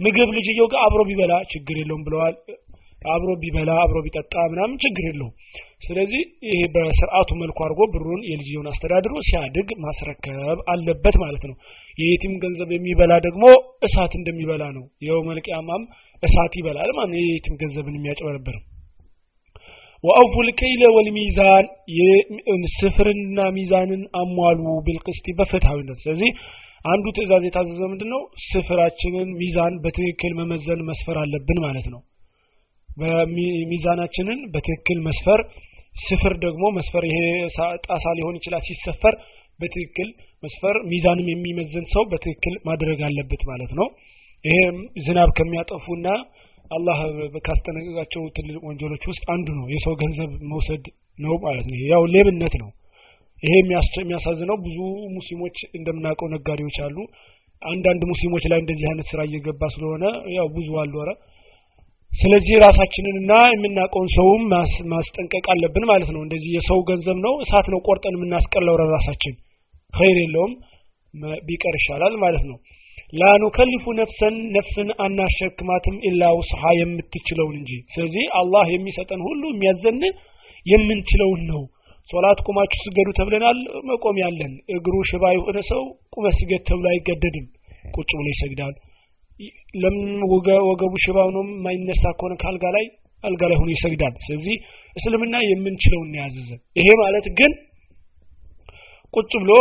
S1: ምግብ ልጅየው ጋር አብሮ ቢበላ ችግር የለውም ብለዋል አብሮ ቢበላ አብሮ ቢጠጣ ምናምን ችግር የለውም። ስለዚህ ይሄ በስርዓቱ መልኩ አድርጎ ብሩን የልጅየውን አስተዳድሮ ሲያድግ ማስረከብ አለበት ማለት ነው። የየቲም ገንዘብ የሚበላ ደግሞ እሳት እንደሚበላ ነው። የው መልቅያማም እሳት ይበላል ማለት ነው። የየቲም ገንዘብን የሚያጭበረብር ወአውፉ ልከይለ ወልሚዛን ስፍርንና ሚዛንን አሟሉ ቢልቅስቲ በፍትሐዊነት። ስለዚህ አንዱ ትእዛዝ የታዘዘ ምንድን ነው ስፍራችንን ሚዛን በትክክል መመዘን መስፈር አለብን ማለት ነው በሚዛናችንን በትክክል መስፈር ስፍር ደግሞ መስፈር። ይሄ ጣሳ ሊሆን ይችላል ሲሰፈር በትክክል መስፈር። ሚዛንም የሚመዝን ሰው በትክክል ማድረግ አለበት ማለት ነው። ይሄ ዝናብ ከሚያጠፉና አላህ ካስጠነቀቃቸው ትልልቅ ወንጀሎች ውስጥ አንዱ ነው። የሰው ገንዘብ መውሰድ ነው ማለት ነው። ያው ሌብነት ነው። ይሄ የሚያሳዝነው ብዙ ሙስሊሞች እንደምናውቀው ነጋዴዎች አሉ። አንዳንድ ሙስሊሞች ላይ እንደዚህ አይነት ስራ እየገባ ስለሆነ ያው ብዙ አሉ ስለዚህ ራሳችንንና የምናውቀውን ሰውም ማስጠንቀቅ አለብን ማለት ነው። እንደዚህ የሰው ገንዘብ ነው እሳት ነው ቆርጠን የምናስቀለው ራሳችን ኸይር የለውም ቢቀር ይሻላል ማለት ነው። ላኑከልፉ ነፍሰን ነፍስን አናሸክማትም ኢላ ውስሓ የምትችለውን እንጂ። ስለዚህ አላህ የሚሰጠን ሁሉ የሚያዘን የምንችለውን ነው። ሶላት ቁማችሁ ስገዱ ተብለናል መቆም ያለን እግሩ ሽባ የሆነ ሰው ቁመ ስገድ ተብሎ አይገደድም። ቁጭ ብሎ ይሰግዳል ለምን ወገቡ ሽባው ነው የማይነሳ ከሆነ ከአልጋ ላይ አልጋ ላይ ሆኖ ይሰግዳል። ስለዚህ እስልምና የምንችለውን ያዘዘ። ይሄ ማለት ግን ቁጭ ብሎ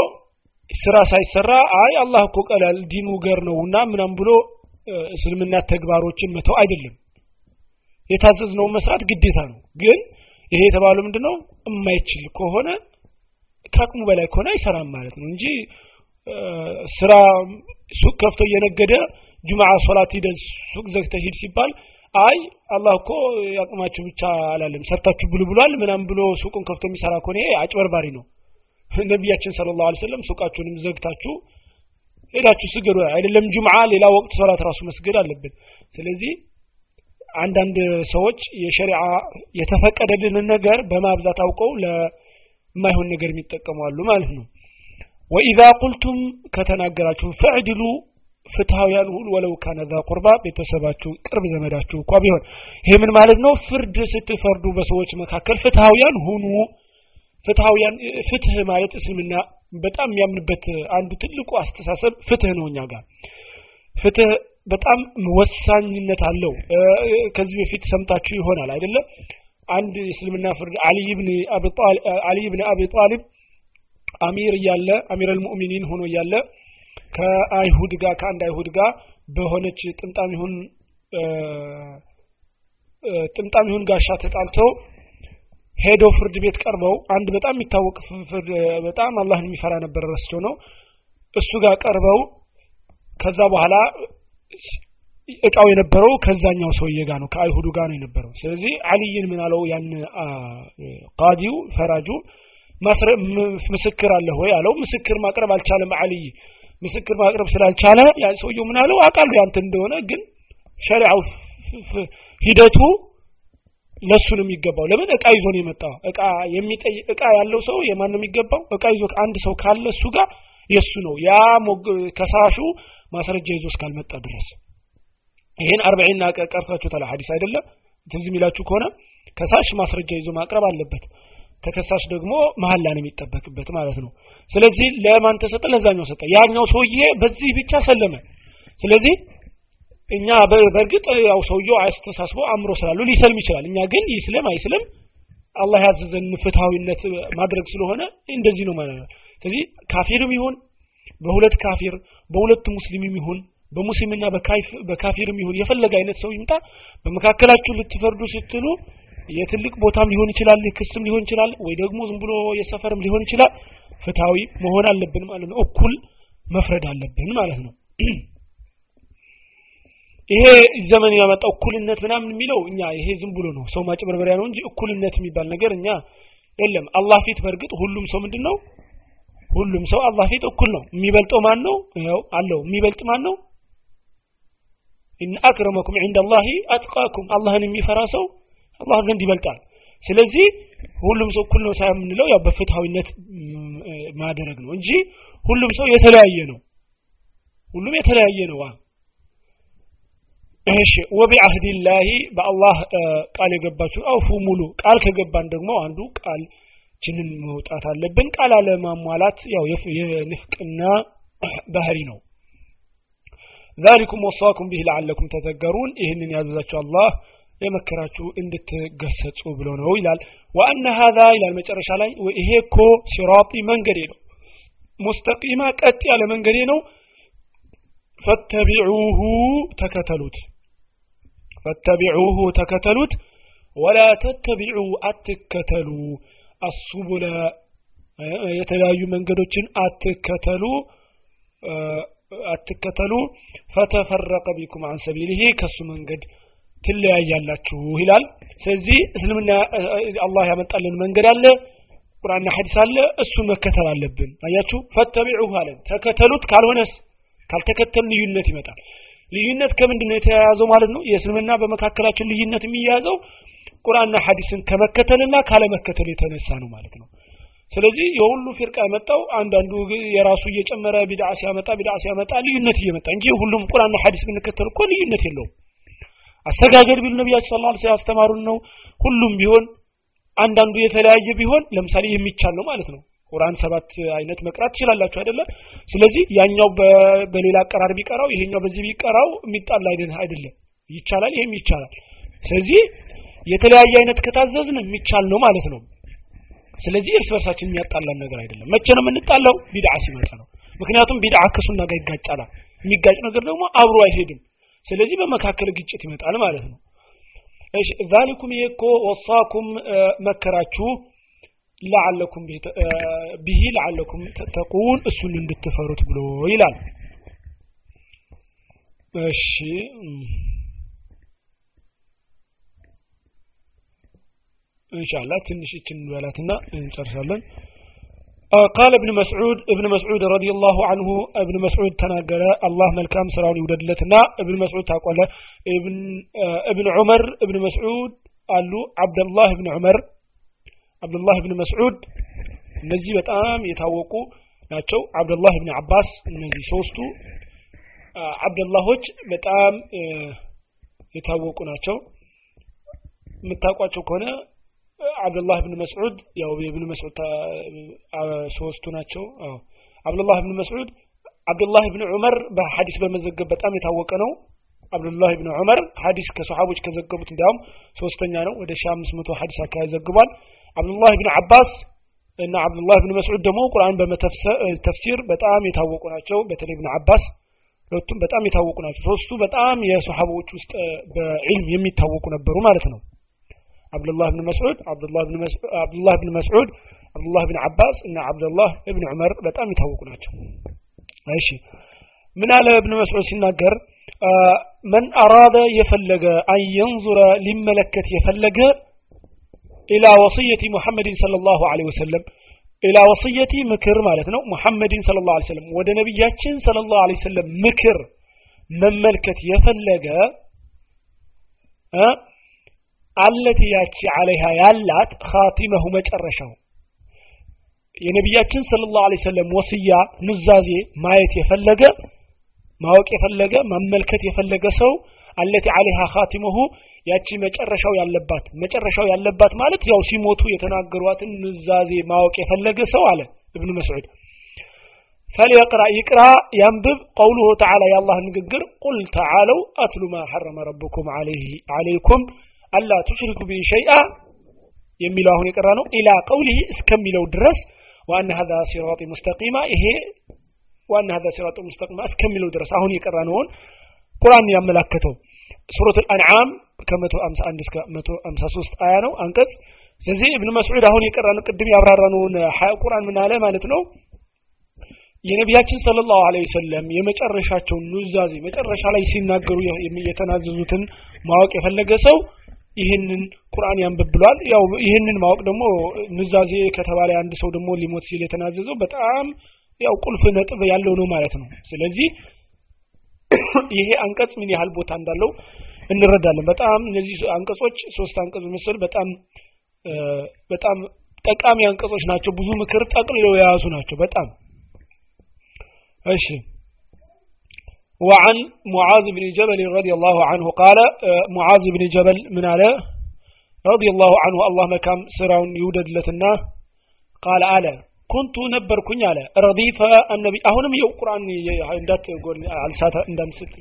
S1: ስራ ሳይሰራ አይ አላህ እኮ ቀላል ዲኑ ገር ነውና ምናም ብሎ እስልምና ተግባሮችን መተው አይደለም። የታዘዝነውን መስራት ግዴታ ነው። ግን ይሄ የተባለው ምንድነው? የማይችል ከሆነ ከአቅሙ በላይ ከሆነ አይሰራም ማለት ነው እንጂ ስራ ሱቅ ከፍቶ እየነገደ ጁምዓ ሶላት ሂደ ሱቅ ዘግተ ሂድ ሲባል አይ አላህ እኮ ያቅማችሁ ብቻ አላለም ሰርታችሁ ብሉ ብሏል ምናም ብሎ ሱቁን ከፍቶ የሚሰራ ከሆነ ይሄ አጭበርባሪ ነው። [laughs] ነቢያችን ስለ ላሁ ሰለም ሱቃችሁንም ዘግታችሁ ሄዳችሁ ስገዱ አይደለም ጁምዓ ሌላ ወቅት ሶላት ራሱ መስገድ አለብን። ስለዚህ አንዳንድ ሰዎች የሸሪዓ የተፈቀደልንን ነገር በማብዛት አውቀው ለማይሆን ነገር የሚጠቀሙ አሉ ማለት ነው። ወኢዛ ቁልቱም ከተናገራችሁ ፈዕድሉ ፍትሃውያን ሁሉ ወለው ካነ ዛ ቁርባ ቤተሰባችሁ ቅርብ ዘመዳችሁ እንኳ ቢሆን። ይሄ ምን ማለት ነው? ፍርድ ስትፈርዱ በሰዎች መካከል ፍትሃውያን ሁኑ። ፍትሃውያን ፍትህ ማለት እስልምና በጣም የሚያምንበት አንዱ ትልቁ አስተሳሰብ ፍትህ ነው እኛ ጋር። ፍትህ በጣም ወሳኝነት አለው። ከዚህ በፊት ሰምታችሁ ይሆናል አይደለም አንድ እስልምና ፍርድ አሊ ብን አቢ ጣሊብ አሚር እያለ አሚር አልሙእሚኒን ሆኖ እያለ ከአይሁድ ጋር ከአንድ አይሁድ ጋር በሆነች ጥምጣም ይሁን ጋሻ ተጣልተው ሄደው ፍርድ ቤት ቀርበው አንድ በጣም የሚታወቅ ፍርድ በጣም አላህን የሚፈራ ነበር ረስቶ ነው። እሱ ጋር ቀርበው ከዛ በኋላ እቃው የነበረው ከዛኛው ሰውዬ ጋር ነው ከአይሁዱ ጋር ነው የነበረው። ስለዚህ አልይን ምን አለው? ያን ቃዲው ፈራጁ ምስክር አለ ወይ አለው። ምስክር ማቅረብ አልቻለም አልይ ምስክር ማቅረብ ስላልቻለ ያን ሰውየው ምን አለው? አውቃለሁ ያንተ እንደሆነ ግን ሸሪዓው ሂደቱ ለሱ ነው የሚገባው። ለምን? እቃ ይዞ ነው የመጣው። እቃ የሚጠይቅ እቃ ያለው ሰው የማን ነው የሚገባው? እቃ ይዞ አንድ ሰው ካለ እሱ ጋር የሱ ነው። ያ ከሳሹ ማስረጃ ይዞ እስካልመጣ ድረስ። ይሄን አርበዒና ቀርታችሁታል ሐዲስ አይደለም? ትዝ የሚላችሁ ከሆነ ከሳሽ ማስረጃ ይዞ ማቅረብ አለበት ተከሳሽ ደግሞ መሀላ የሚጠበቅበት ማለት ነው። ስለዚህ ለማን ተሰጠ? ለዛኛው ሰጠ። ያኛው ሰውዬ በዚህ ብቻ ሰለመ። ስለዚህ እኛ በእርግጥ ያው ሰውየው አስተሳስቦ አእምሮ ስላሉ ሊሰልም ይችላል። እኛ ግን ይስለም አይስለም አላህ ያዘዘን ፍትሃዊነት ማድረግ ስለሆነ እንደዚህ ነው ማለት ነው። ስለዚህ ካፊርም ይሁን በሁለት ካፊር በሁለት ሙስሊምም ይሁን በሙስሊምና በካፊርም ይሁን የፈለገ አይነት ሰው ይምጣ። በመካከላችሁ ልትፈርዱ ስትሉ የትልቅ ቦታም ሊሆን ይችላል ክስም ሊሆን ይችላል ወይ ደግሞ ዝም ብሎ የሰፈርም ሊሆን ይችላል። ፍትሃዊ መሆን አለብን ማለት ነው። እኩል መፍረድ አለብን ማለት ነው። [clears throat] ይሄ ዘመን ያመጣው እኩልነት ምናምን የሚለው እኛ ይሄ ዝም ብሎ ነው ሰው ማጭበርበሪያ ነው እንጂ እኩልነት የሚባል ነገር እኛ የለም። አላህ ፊት በእርግጥ ሁሉም ሰው ምንድን ነው ሁሉም ሰው አላህ ፊት እኩል ነው። የሚበልጠው ማን ነው? ያው አለው። የሚበልጥ ማን ነው? إن أكرمكم عند الله أتقاكم አላህን የሚፈራ ሰው አላህ ዘንድ ይበልጣል ስለዚህ ሁሉም ሰው እኩል ነው ሳይሆን የምንለው ያው በፍትሃዊነት ማድረግ ነው እንጂ ሁሉም ሰው የተለያየ ነው ሁሉም የተለያየ ነው እሺ ወቢአህዲላሂ በአላህ ቃል የገባችሁ አውፉ ሙሉ ቃል ከገባን ደግሞ አንዱ ቃል ችንን መውጣት አለብን ቃል አለማሟላት ያው የንፍቅና ባህሪ ነው ذلكم وصاكم به لعلكم تذكرون ይህንን ያዘዛችሁ አላህ የመከራችሁ እንድትገሰጹ ብሎ ነው ይላል። ወአነ ሀዛ ይላል መጨረሻ ላይ ይሄ እኮ ሲራጢ መንገዴ ነው። ሙስተቂማ ቀጥ ያለ መንገዴ ነው። ፈተቢዑሁ ተከተሉት። ፈተቢዑሁ ተከተሉት። ወላ ተተቢዑ አትከተሉ። አሱቡለ የተለያዩ መንገዶችን አትከተሉ። አትከተሉ። ፈተፈረቀ ቢኩም አን ሰቢልህ ከሱ መንገድ ትለያያላችሁ ይላል። ስለዚህ እስልምና አላህ ያመጣልን መንገድ አለ ቁርአንና ሐዲስ አለ እሱን መከተል አለብን። አያችሁ? ፈተቢዑሁ አለን ተከተሉት ካልሆነስ? ካልተከተል ልዩነት ይመጣል። ልዩነት ከምንድን ነው የተያያዘው ማለት ነው? የእስልምና በመካከላችን ልዩነት የሚያያዘው ቁርአንና ሐዲስን ከመከተልና ካለመከተል የተነሳ ነው ማለት ነው። ስለዚህ የሁሉ ፊርቃ የመጣው አንዳንዱ የራሱ እየጨመረ ቢድዓ ሲያመጣ ቢድዓ ሲያመጣ ልዩነት እየመጣ እንጂ ሁሉም ቁርአንና ሐዲስ ብንከተል እኮ ልዩነት የለውም አስተጋገድ ቢል ነቢያችን ስለ ላ ያስተማሩን ነው። ሁሉም ቢሆን አንዳንዱ የተለያየ ቢሆን ለምሳሌ የሚቻል ነው ማለት ነው። ቁርአን ሰባት አይነት መቅራት ትችላላችሁ አይደለ? ስለዚህ ያኛው በሌላ አቀራር ቢቀራው ይሄኛው በዚህ ቢቀራው የሚጣል አይደለም። ይቻላል ይሄም ይቻላል። ስለዚህ የተለያየ አይነት ከታዘዝን የሚቻል ነው ማለት ነው። ስለዚህ እርስ በርሳችን የሚያጣላን ነገር አይደለም። መቼ ነው የምንጣላው? ቢድዓ ሲመጣ ነው። ምክንያቱም ቢድዓ ከሱና ጋር ይጋጫላል የሚጋጭ ነገር ደግሞ አብሮ አይሄድም ስለዚህ በመካከል ግጭት ይመጣል ማለት ነው። እሺ ዛሊኩም ይሄ እኮ ወሳኩም መከራችሁ ለዓለኩም ብሂ ለዓለኩም ተተቁን እሱን እንድትፈሩት ብሎ ይላል። እሺ ኢንሻአላህ ትንሽ እችን እንበላትና እንጨርሳለን ቃል እብን መስዑድ እብን መስዑድ ረዲ ላሁ አንሁ እብን መስዑድ ተናገረ። አላህ መልካም ስራውን ይውደድለትና እብን መስዑድ ታቆለ እብን ዑመር እብን መስዑድ አሉ። አብደላህ እብን ዑመር አብደላህ እብን መስዑድ እነዚህ በጣም የታወቁ ናቸው። አብደላህ እብን አባስ እነዚህ ሶስቱ አብደላሆች በጣም የታወቁ ናቸው። የምታውቋቸው ከሆነ አብዱላህ ብን መስዑድ ያው የብን መስዑድ ሶስቱ ናቸው። አብዱላህ ብን መስዑድ አብዱላህ ብን ዑመር በሐዲስ በመዘገብ በጣም የታወቀ ነው። አብዱላህ ብን ዑመር ሐዲስ ከሰሓቦች ከዘገቡት እንዲያውም ሶስተኛ ነው። ወደ ሺ አምስት መቶ ሐዲስ አካባቢ ዘግቧል። አብዱላህ ብን አባስ እና አብዱላህ ብን መስዑድ ደግሞ ቁርአን በተፍሲር በጣም የታወቁ ናቸው። በተለይ ብን አባስ ሁለቱም በጣም የታወቁ ናቸው። ሶስቱ በጣም የሰሓቦች ውስጥ በዕልም የሚታወቁ ነበሩ ማለት ነው عبد الله بن مسعود عبد الله بن مسعود عبد الله بن مسعود عبد الله بن عباس እና አብዱላህ ኢብኑ ዑመር በጣም የታወቁ ናቸው እሺ ምን አለ ኢብኑ መስዑድ ሲናገር መን አራደ የፈለገ አን የንዙረ ሊመለከት የፈለገ ኢላ ወስየቲ ሙሐመድን ሰለ ላሁ ለ ወሰለም ኢላ ወስየቲ ምክር ማለት ነው ሙሐመድን ሰለ ላሁ ሰለም ወደ ነቢያችን ሰለ ላሁ ለ ሰለም ምክር መመልከት የፈለገ አለቲ ያቺ አለይሃ ያላት ካቲመሁ መጨረሻው። የነቢያችን صلى الله عليه وسلم وصية ኑዛዜ ማየት የፈለገ ማወቅ የፈለገ መመልከት የፈለገ ሰው التي عليها خاتمه ያቺ መጨረሻው ያለባት። መጨረሻው ያለባት ማለት ያው ሲሞቱ የተናገሯትን ኑዛዜ ማወቅ የፈለገ ሰው አለ እብኑ መስዑድ። فليقرأ ይቅራ ያንብብ። قوله تعالى የአላህ ንግግር قل تعالوا أتل ما حرم ربكم عليكم ألا تشركوا به شيئا የሚለው አሁን የቀራ ነው ኢላ ቀውሊህ እስከሚለው ድረስ ዋና ሀዛ ሲራጢ ሙስተቂማ ይሄ ዋና ሀዛ ሲራጢ ሙስተቂማ እስከሚለው ድረስ አሁን የቀራ ነውን ቁርአን ያመላከተው ሱረት አልአንዓም ከ151 እስከ 153 አያ ነው አንቀጽ። ስለዚህ እብን መስዑድ አሁን የቀራ ነው ቅድም ያብራራነውን ቁርአን ምን አለ ማለት ነው። የነቢያችን ሰለላሁ ዐለይሂ ወሰለም የመጨረሻቸውን ኑዛዜ መጨረሻ ላይ ሲናገሩ የተናዘዙትን ማወቅ የፈለገ ሰው ይህንን ቁርአን ያንብብ ብሏል ያው ይህንን ማወቅ ደግሞ ኑዛዜ ከተባለ አንድ ሰው ደግሞ ሊሞት ሲል የተናዘዘው በጣም ያው ቁልፍ ነጥብ ያለው ነው ማለት ነው። ስለዚህ ይሄ አንቀጽ ምን ያህል ቦታ እንዳለው እንረዳለን። በጣም እነዚህ አንቀጾች ሶስት አንቀጽ ምስል በጣም በጣም ጠቃሚ አንቀጾች ናቸው። ብዙ ምክር ጠቅልለው የያዙ ናቸው በጣም። እሺ وعن معاذ بن جبل رضي الله عنه قال معاذ بن جبل من على رضي الله عنه الله مكام سراون يودد لتنا قال على كنت نبركني على رضيف النبي አሁንም ይኸው ቁርአን እንዳት ጎን አልሳተ እንዳንስት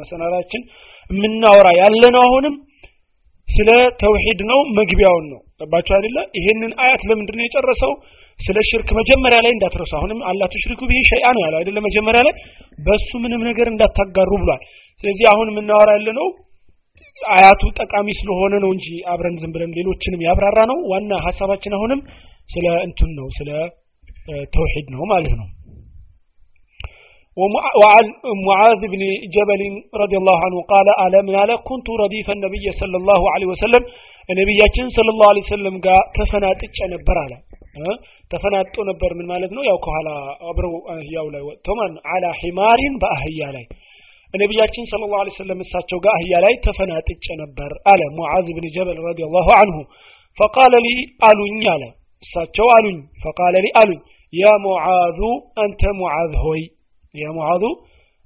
S1: መሰናዳችን የምናወራ ያለነው አሁንም ስለ ተውሂድ ነው መግቢያውን ነው ገባችሁ አይደለ ይሄንን አያት ለምንድን ነው የጨረሰው ስለ ሽርክ መጀመሪያ ላይ እንዳትረሱ አሁንም አላ ትሽሪኩ ቢሂ ሸይአ ነው ያለው አይደለ መጀመሪያ ላይ በሱ ምንም ነገር እንዳታጋሩ ብሏል ስለዚህ አሁን የምናወራ ያለ ነው አያቱ ጠቃሚ ስለሆነ ነው እንጂ አብረን ዝም ብለን ሌሎችንም ያብራራ ነው ዋና ሀሳባችን አሁንም ስለ እንትን ነው ስለ ተውሂድ ነው ማለት ነው وعن معاذ بن جبل رضي الله عنه قال على من على كنت رديف النبي صلى الله عليه وسلم ነቢያችን ስለ ላሁ ለ ሰለም ጋር ተፈናጥጨ ነበር አለ ተፈናጦ ነበር። ምን ማለት ነው? ያው ከኋላ አብረው አህያው ላይ ወጥተው ማለት ነው። على حمار በአህያ ላይ። ነቢያችን صلى الله عليه وسلم እሳቸው ጋር አህያ ላይ ተፈናጥጨ ነበር አለ ሙዓዝ ብን ጀበል رضي الله عنه فقال لي አሉኝ አለ። እሳቸው አሉኝ። فقال لي አሉኝ። يا معاذ አንተ ሙዓዝ ሆይ يا معاذ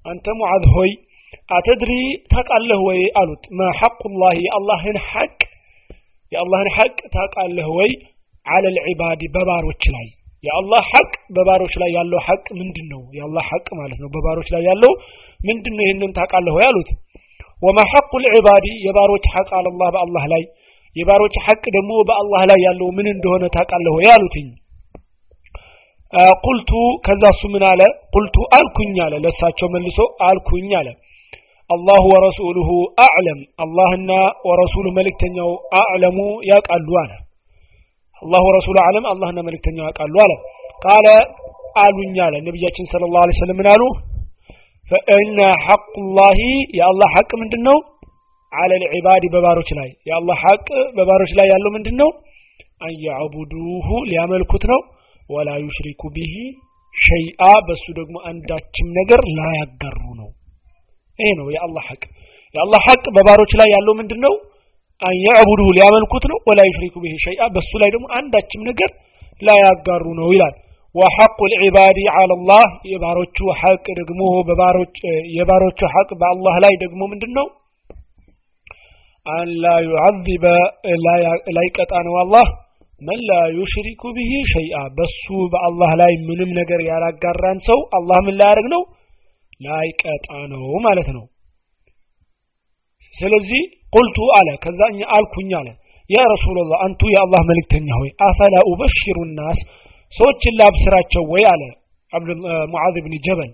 S1: አንተ ሙዓዝ ሆይ አተድሪ ታቃለህ ወይ አሉት። ማ ሐቁላህ የአላህን ሐቅ የአላህን ሐቅ ታቃለህ ወይ አለ ልዕባድ በባሮች ላይ። የአላህ ሐቅ በባሮች ላይ ያለው ሐቅ ምንድን ነው የአላህ ሐቅ ማለት ነው። በባሮች ላይ ያለው ምንድን ነው ይህንን ታቃለህ ወይ አሉት። ወማ ሐቁ ልዕባድ የባሮች ሐቅ አለላህ በአላህ ላይ። የባሮች ሐቅ ደግሞ በአላህ ላይ ያለው ምን እንደሆነ ታቃለህ ወይ አሉትኝ። ቁልቱ ከዛ እሱ ምን አለ? ቁልቱ አልኩኝ አለ። ለእሳቸው መልሶ አልኩኝ አለ። አላሁ ወረሱሉሁ አዕለም አላህና ወረሱሉ መልእክተኛው አዕለሙ ያውቃሉ አለ አላሁ ወረሱሉ አዕለም አላህና መልእክተኛው ያውቃሉ አለ። ቃለ አሉኝ አለ ነቢያችን ስለ ላሁ ለ ምን አሉ? ፈእነ ሐቁላሂ የአላህ ሐቅ ምንድን ነው አለ ልዕባድ በባሮች ላይ። የአላህ ሐቅ በባሮች ላይ ያለው ምንድን ነው አንያዕቡዱሁ ሊያመልኩት ነው። ወላ ዩሽሪኩ ቢሂ ሸይአ በሱ ደግሞ አንዳችም ነገር ላያጋሩ ነው። ይሄ ነው የአላህ ሐቅ። የአላህ ሐቅ በባሮች ላይ ያለው ምንድን ነው አንያዕቡዱሁ ሊያመልኩት ነው። ወላ ዩሽሪኩ ቢሂ ሸይአ በሱ ላይ ደግሞ አንዳችም ነገር ላያጋሩ ነው ይላል። ወሐቁ ልዕባድ አላ ላህ የባሮቹ ሐቅ ደግሞ የባሮቹ ሐቅ በአላህ ላይ ደግሞ ምንድን ነው አን ላ ዩዓዚበ ላይቀጣ ነው አላህ። መን ላ ዩሽሪኩ ብሂ ሸይአ በሱ በአላህ ላይ ምንም ነገር ያላጋራን ሰው አላህ ምን ላያደርግ ነው? ላይቀጣ ነው ማለት ነው። ስለዚህ ቁልቱ አለ ከዛ እኛ አልኩኝ አለ። ያ ረሱላላህ አንቱ የአላህ መልእክተኛ ሆይ አፈላ ኡበሽሩ ናስ ሰዎችን ላብስራቸው ወይ አለ ሙዓዝ ብን ጀበል።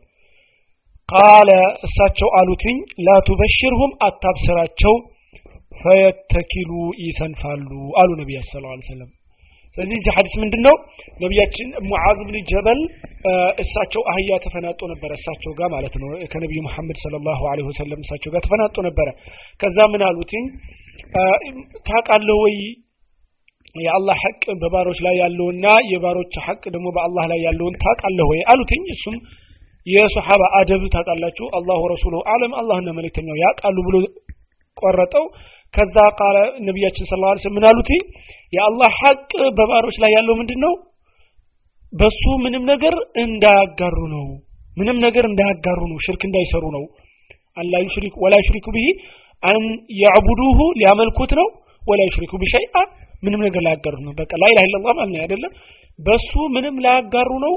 S1: ቃለ እሳቸው አሉትኝ ላ ቱበሽርሁም አታብስራቸው ፈየተኪሉ ይሰንፋሉ አሉ ነቢያ ስ ሰለም ስለዚህ እዚህ ሐዲስ ምንድን ነው ነቢያችን ሙዓዝ ብን ጀበል እሳቸው አህያ ተፈናጦ ነበረ እሳቸው ጋር ማለት ነው። ከነቢዩ መሐመድ ሰለላሁ ዐለይሂ ወሰለም እሳቸው ጋር ተፈናጦ ነበረ። ከዛ ምን አሉትኝ? ታውቃለህ ወይ? የአላህ ሐቅ በባሮች ላይ ያለውና የባሮች ሐቅ ደግሞ በአላህ ላይ ያለውን ታውቃለህ ወይ አሉትኝ? እሱም የሶሓባ አደብ ታውቃላችሁ? الله ورسوله أعلم አላህና መልእክተኛው ያውቃሉ ብሎ ቆረጠው ከዛ قال ነቢያችን صلى الله ምን አሉት? የአላህ ሐቅ በባሮች ላይ ያለው ምንድን ነው በሱ ምንም ነገር እንዳያጋሩ ነው። ምንም ነገር እንዳያጋሩ ነው። ሽርክ እንዳይሰሩ ነው። ألا يشرك ولا يشركوا به أن يعبدوه ሊያመልኩት ነው። ولا يشركوا به شيئا ምንም ነገር ላያጋሩ ነው። በቃ لا إله إلا الله ማለት ነው አይደለም በሱ ምንም ላያጋሩ ነው።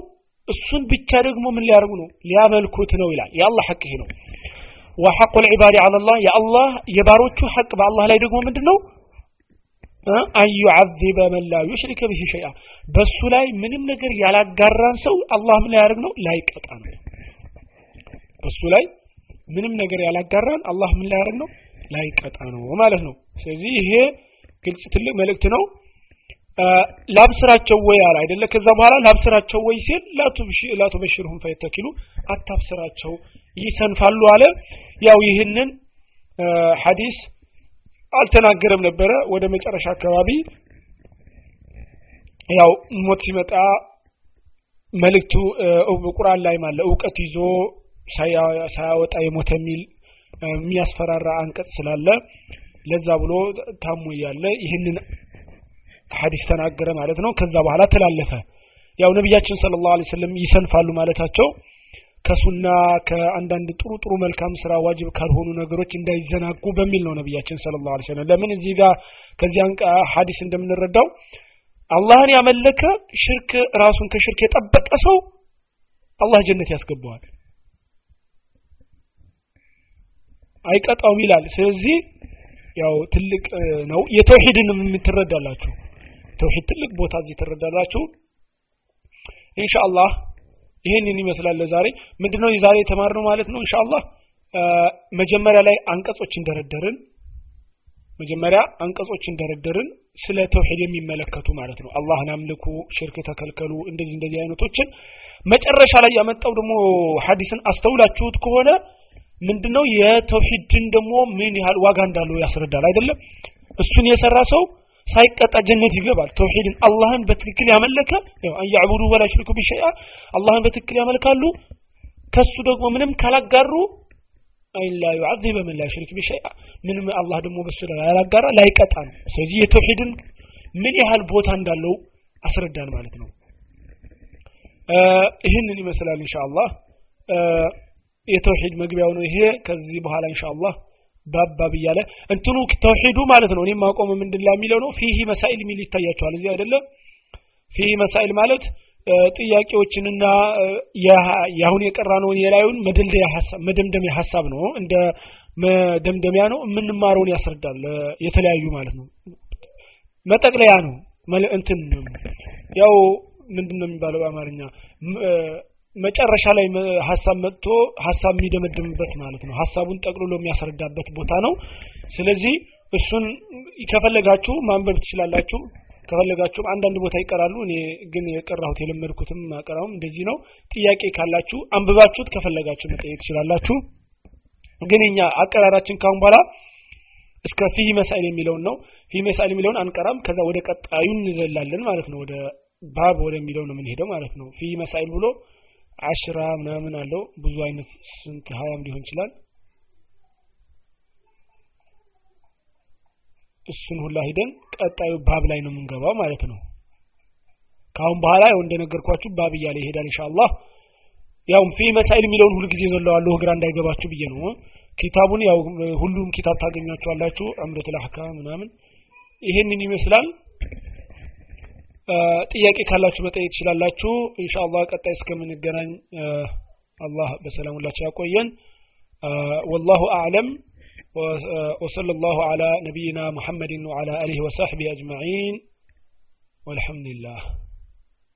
S1: እሱን ብቻ ደግሞ ምን ሊያደርጉ ነው? ሊያመልኩት ነው ይላል። የአላህ ሐቅ ይሄ ነው ወሐቁ ልዕባድ አላላህ የአላህ የባሮቹ ሐቅ በአላህ ላይ ደግሞ ምንድን ነው አን ዩዓዚበ መን ላ ዩሽሪከ ብሂ ሸይአ በሱ ላይ ምንም ነገር ያላጋራን ሰው አላህ ምን ላያደርግ ነው ላይቀጣ ነው በሱ ላይ ምንም ነገር ያላጋራን አላህ ምን ላያደርግ ነው ላይቀጣ ነው ማለት ነው ስለዚህ ይሄ ግልጽ ትልቅ መልእክት ነው ላብስራቸው ወይ አለ አይደለ? ከዛ በኋላ ላብስራቸው ወይ ሲል ላቱበሽርሁም ፈየተኪሉ አታብስራቸው ይሰንፋሉ አለ። ያው ይህንን ሐዲስ አልተናገረም ነበረ። ወደ መጨረሻ አካባቢ ያው ሞት ሲመጣ መልእክቱ ቁርአን ላይ ማለ እውቀት ይዞ ሳያወጣ የሞተ የሚል የሚያስፈራራ አንቀጽ ስላለ ለዛ ብሎ ታሞ እያለ ይህንን ሐዲስ ተናገረ ማለት ነው። ከዛ በኋላ ተላለፈ። ያው ነቢያችን ስለ ላሁ ሰለም ይሰንፋሉ ማለታቸው ከሱና ከአንዳንድ ጥሩ ጥሩ መልካም ስራ ዋጅብ ካልሆኑ ነገሮች እንዳይዘናጉ በሚል ነው ነቢያችን ስለ ላሁ ሰለም ለምን እዚህ ጋር ከዚህ ሐዲስ እንደምንረዳው አላህን ያመለከ ሽርክ ራሱን ከሽርክ የጠበቀ ሰው አላህ ጀነት ያስገባዋል። አይቀጣውም ይላል። ስለዚህ ያው ትልቅ ነው። የተውሂድንም የምትረዳላችሁ ተውሂድ ትልቅ ቦታ እዚህ ትረዳላችሁ ኢንሻአላህ ይህንን ይመስላል ለዛሬ። ምንድነው የዛሬ የተማርነው ማለት ነው? ኢንሻአላህ መጀመሪያ ላይ አንቀጾች እንደረደርን መጀመሪያ አንቀጾች እንደረደርን ስለ ተውሂድ የሚመለከቱ ማለት ነው። አላህን አምልኩ ሽርክ ተከልከሉ እንደዚህ እንደዚህ አይነቶችን መጨረሻ ላይ ያመጣው ደግሞ ሐዲስን አስተውላችሁት ከሆነ ምንድነው የተውሂድን ደግሞ ምን ያህል ዋጋ እንዳለው ያስረዳል አይደለም? እሱን የሰራ ሰው ሳይቀጣ ጀነት ይገባል። ተውሂድን አላህን በትክክል ያመለከ አንያዕቡዱ ወላ ሽሪኩ ቢሸይአ አላህን በትክክል ያመልካሉ። ከሱ ደግሞ ምንም ካላጋሩ አይን ላ ዩዓዚበ ምን ላ ሽሪክ ቢሸይአ ምንም አላህ ደግሞ በሱ ላይ ያላጋራ ላይቀጣ ነው። ስለዚህ የተውሂድን ምን ያህል ቦታ እንዳለው አስረዳን ማለት ነው። ይህንን ይመስላል ኢንሻአላህ። የተውሂድ መግቢያው ነው ይሄ። ከዚህ በኋላ ኢንሻአላህ ባባብ እያለ እንትኑ ተውሂዱ ማለት ነው። እኔም ማቆም ምንድን ላይ የሚለው ነው? ፊህ መሳኢል የሚል ይታያቸዋል። እዚህ አይደለም? ፊህ መሳኢል ማለት ጥያቄዎችንና የአሁን የቀራነውን የላዩን መደምደሚያ ሀሳብ ነው። እንደ መደምደሚያ ነው። የምንማረውን ያስረዳል። የተለያዩ ማለት ነው። መጠቅለያ ነው። እንትን ያው ምንድን ነው የሚባለው በአማርኛ መጨረሻ ላይ ሀሳብ መጥቶ ሀሳብ የሚደመድምበት ማለት ነው። ሀሳቡን ጠቅልሎ የሚያስረዳበት ቦታ ነው። ስለዚህ እሱን ከፈለጋችሁ ማንበብ ትችላላችሁ። ከፈለጋችሁም አንዳንድ ቦታ ይቀራሉ። እኔ ግን የቀራሁት የለመድኩትም አቀራውም እንደዚህ ነው። ጥያቄ ካላችሁ አንብባችሁት ከፈለጋችሁ መጠየቅ ትችላላችሁ። ግን እኛ አቀራራችን ካሁን በኋላ እስከ ፊህ መሳይል የሚለውን ነው። ፊህ መሳይል የሚለውን አንቀራም። ከዛ ወደ ቀጣዩ እንዘላለን ማለት ነው። ወደ ባብ ወደሚለው ነው የምንሄደው ማለት ነው። ፊህ መሳይል ብሎ አሽራ ምናምን አለው። ብዙ አይነት ስንት ሀያም ሊሆን ይችላል። እሱን ሁላ ሂደን ቀጣዩ ባብ ላይ ነው የምንገባው ማለት ነው። ካሁን በኋላ ያው እንደነገርኳችሁ ባብ እያለ ይሄዳል ኢንሻአላህ። ያው ፊ መሳይል የሚለውን ሁሉ ጊዜ ዘለዋለሁ ግራ እንዳይገባችሁ ብዬ ነው። ኪታቡን ያው ሁሉም ኪታብ ታገኛችኋላችሁ። እምረቱል አህካም ምናምን። ይሄንን ይመስላል ጥያቄ ካላችሁ መጠየቅ ትችላላችሁ ኢንሻአላህ ቀጣይ እስከምንገናኝ አላህ በሰላም ሁላችሁ ያቆየን والله أعلم وصلى الله على نبينا محمد وعلى آله وصحبه أجمعين والحمد لله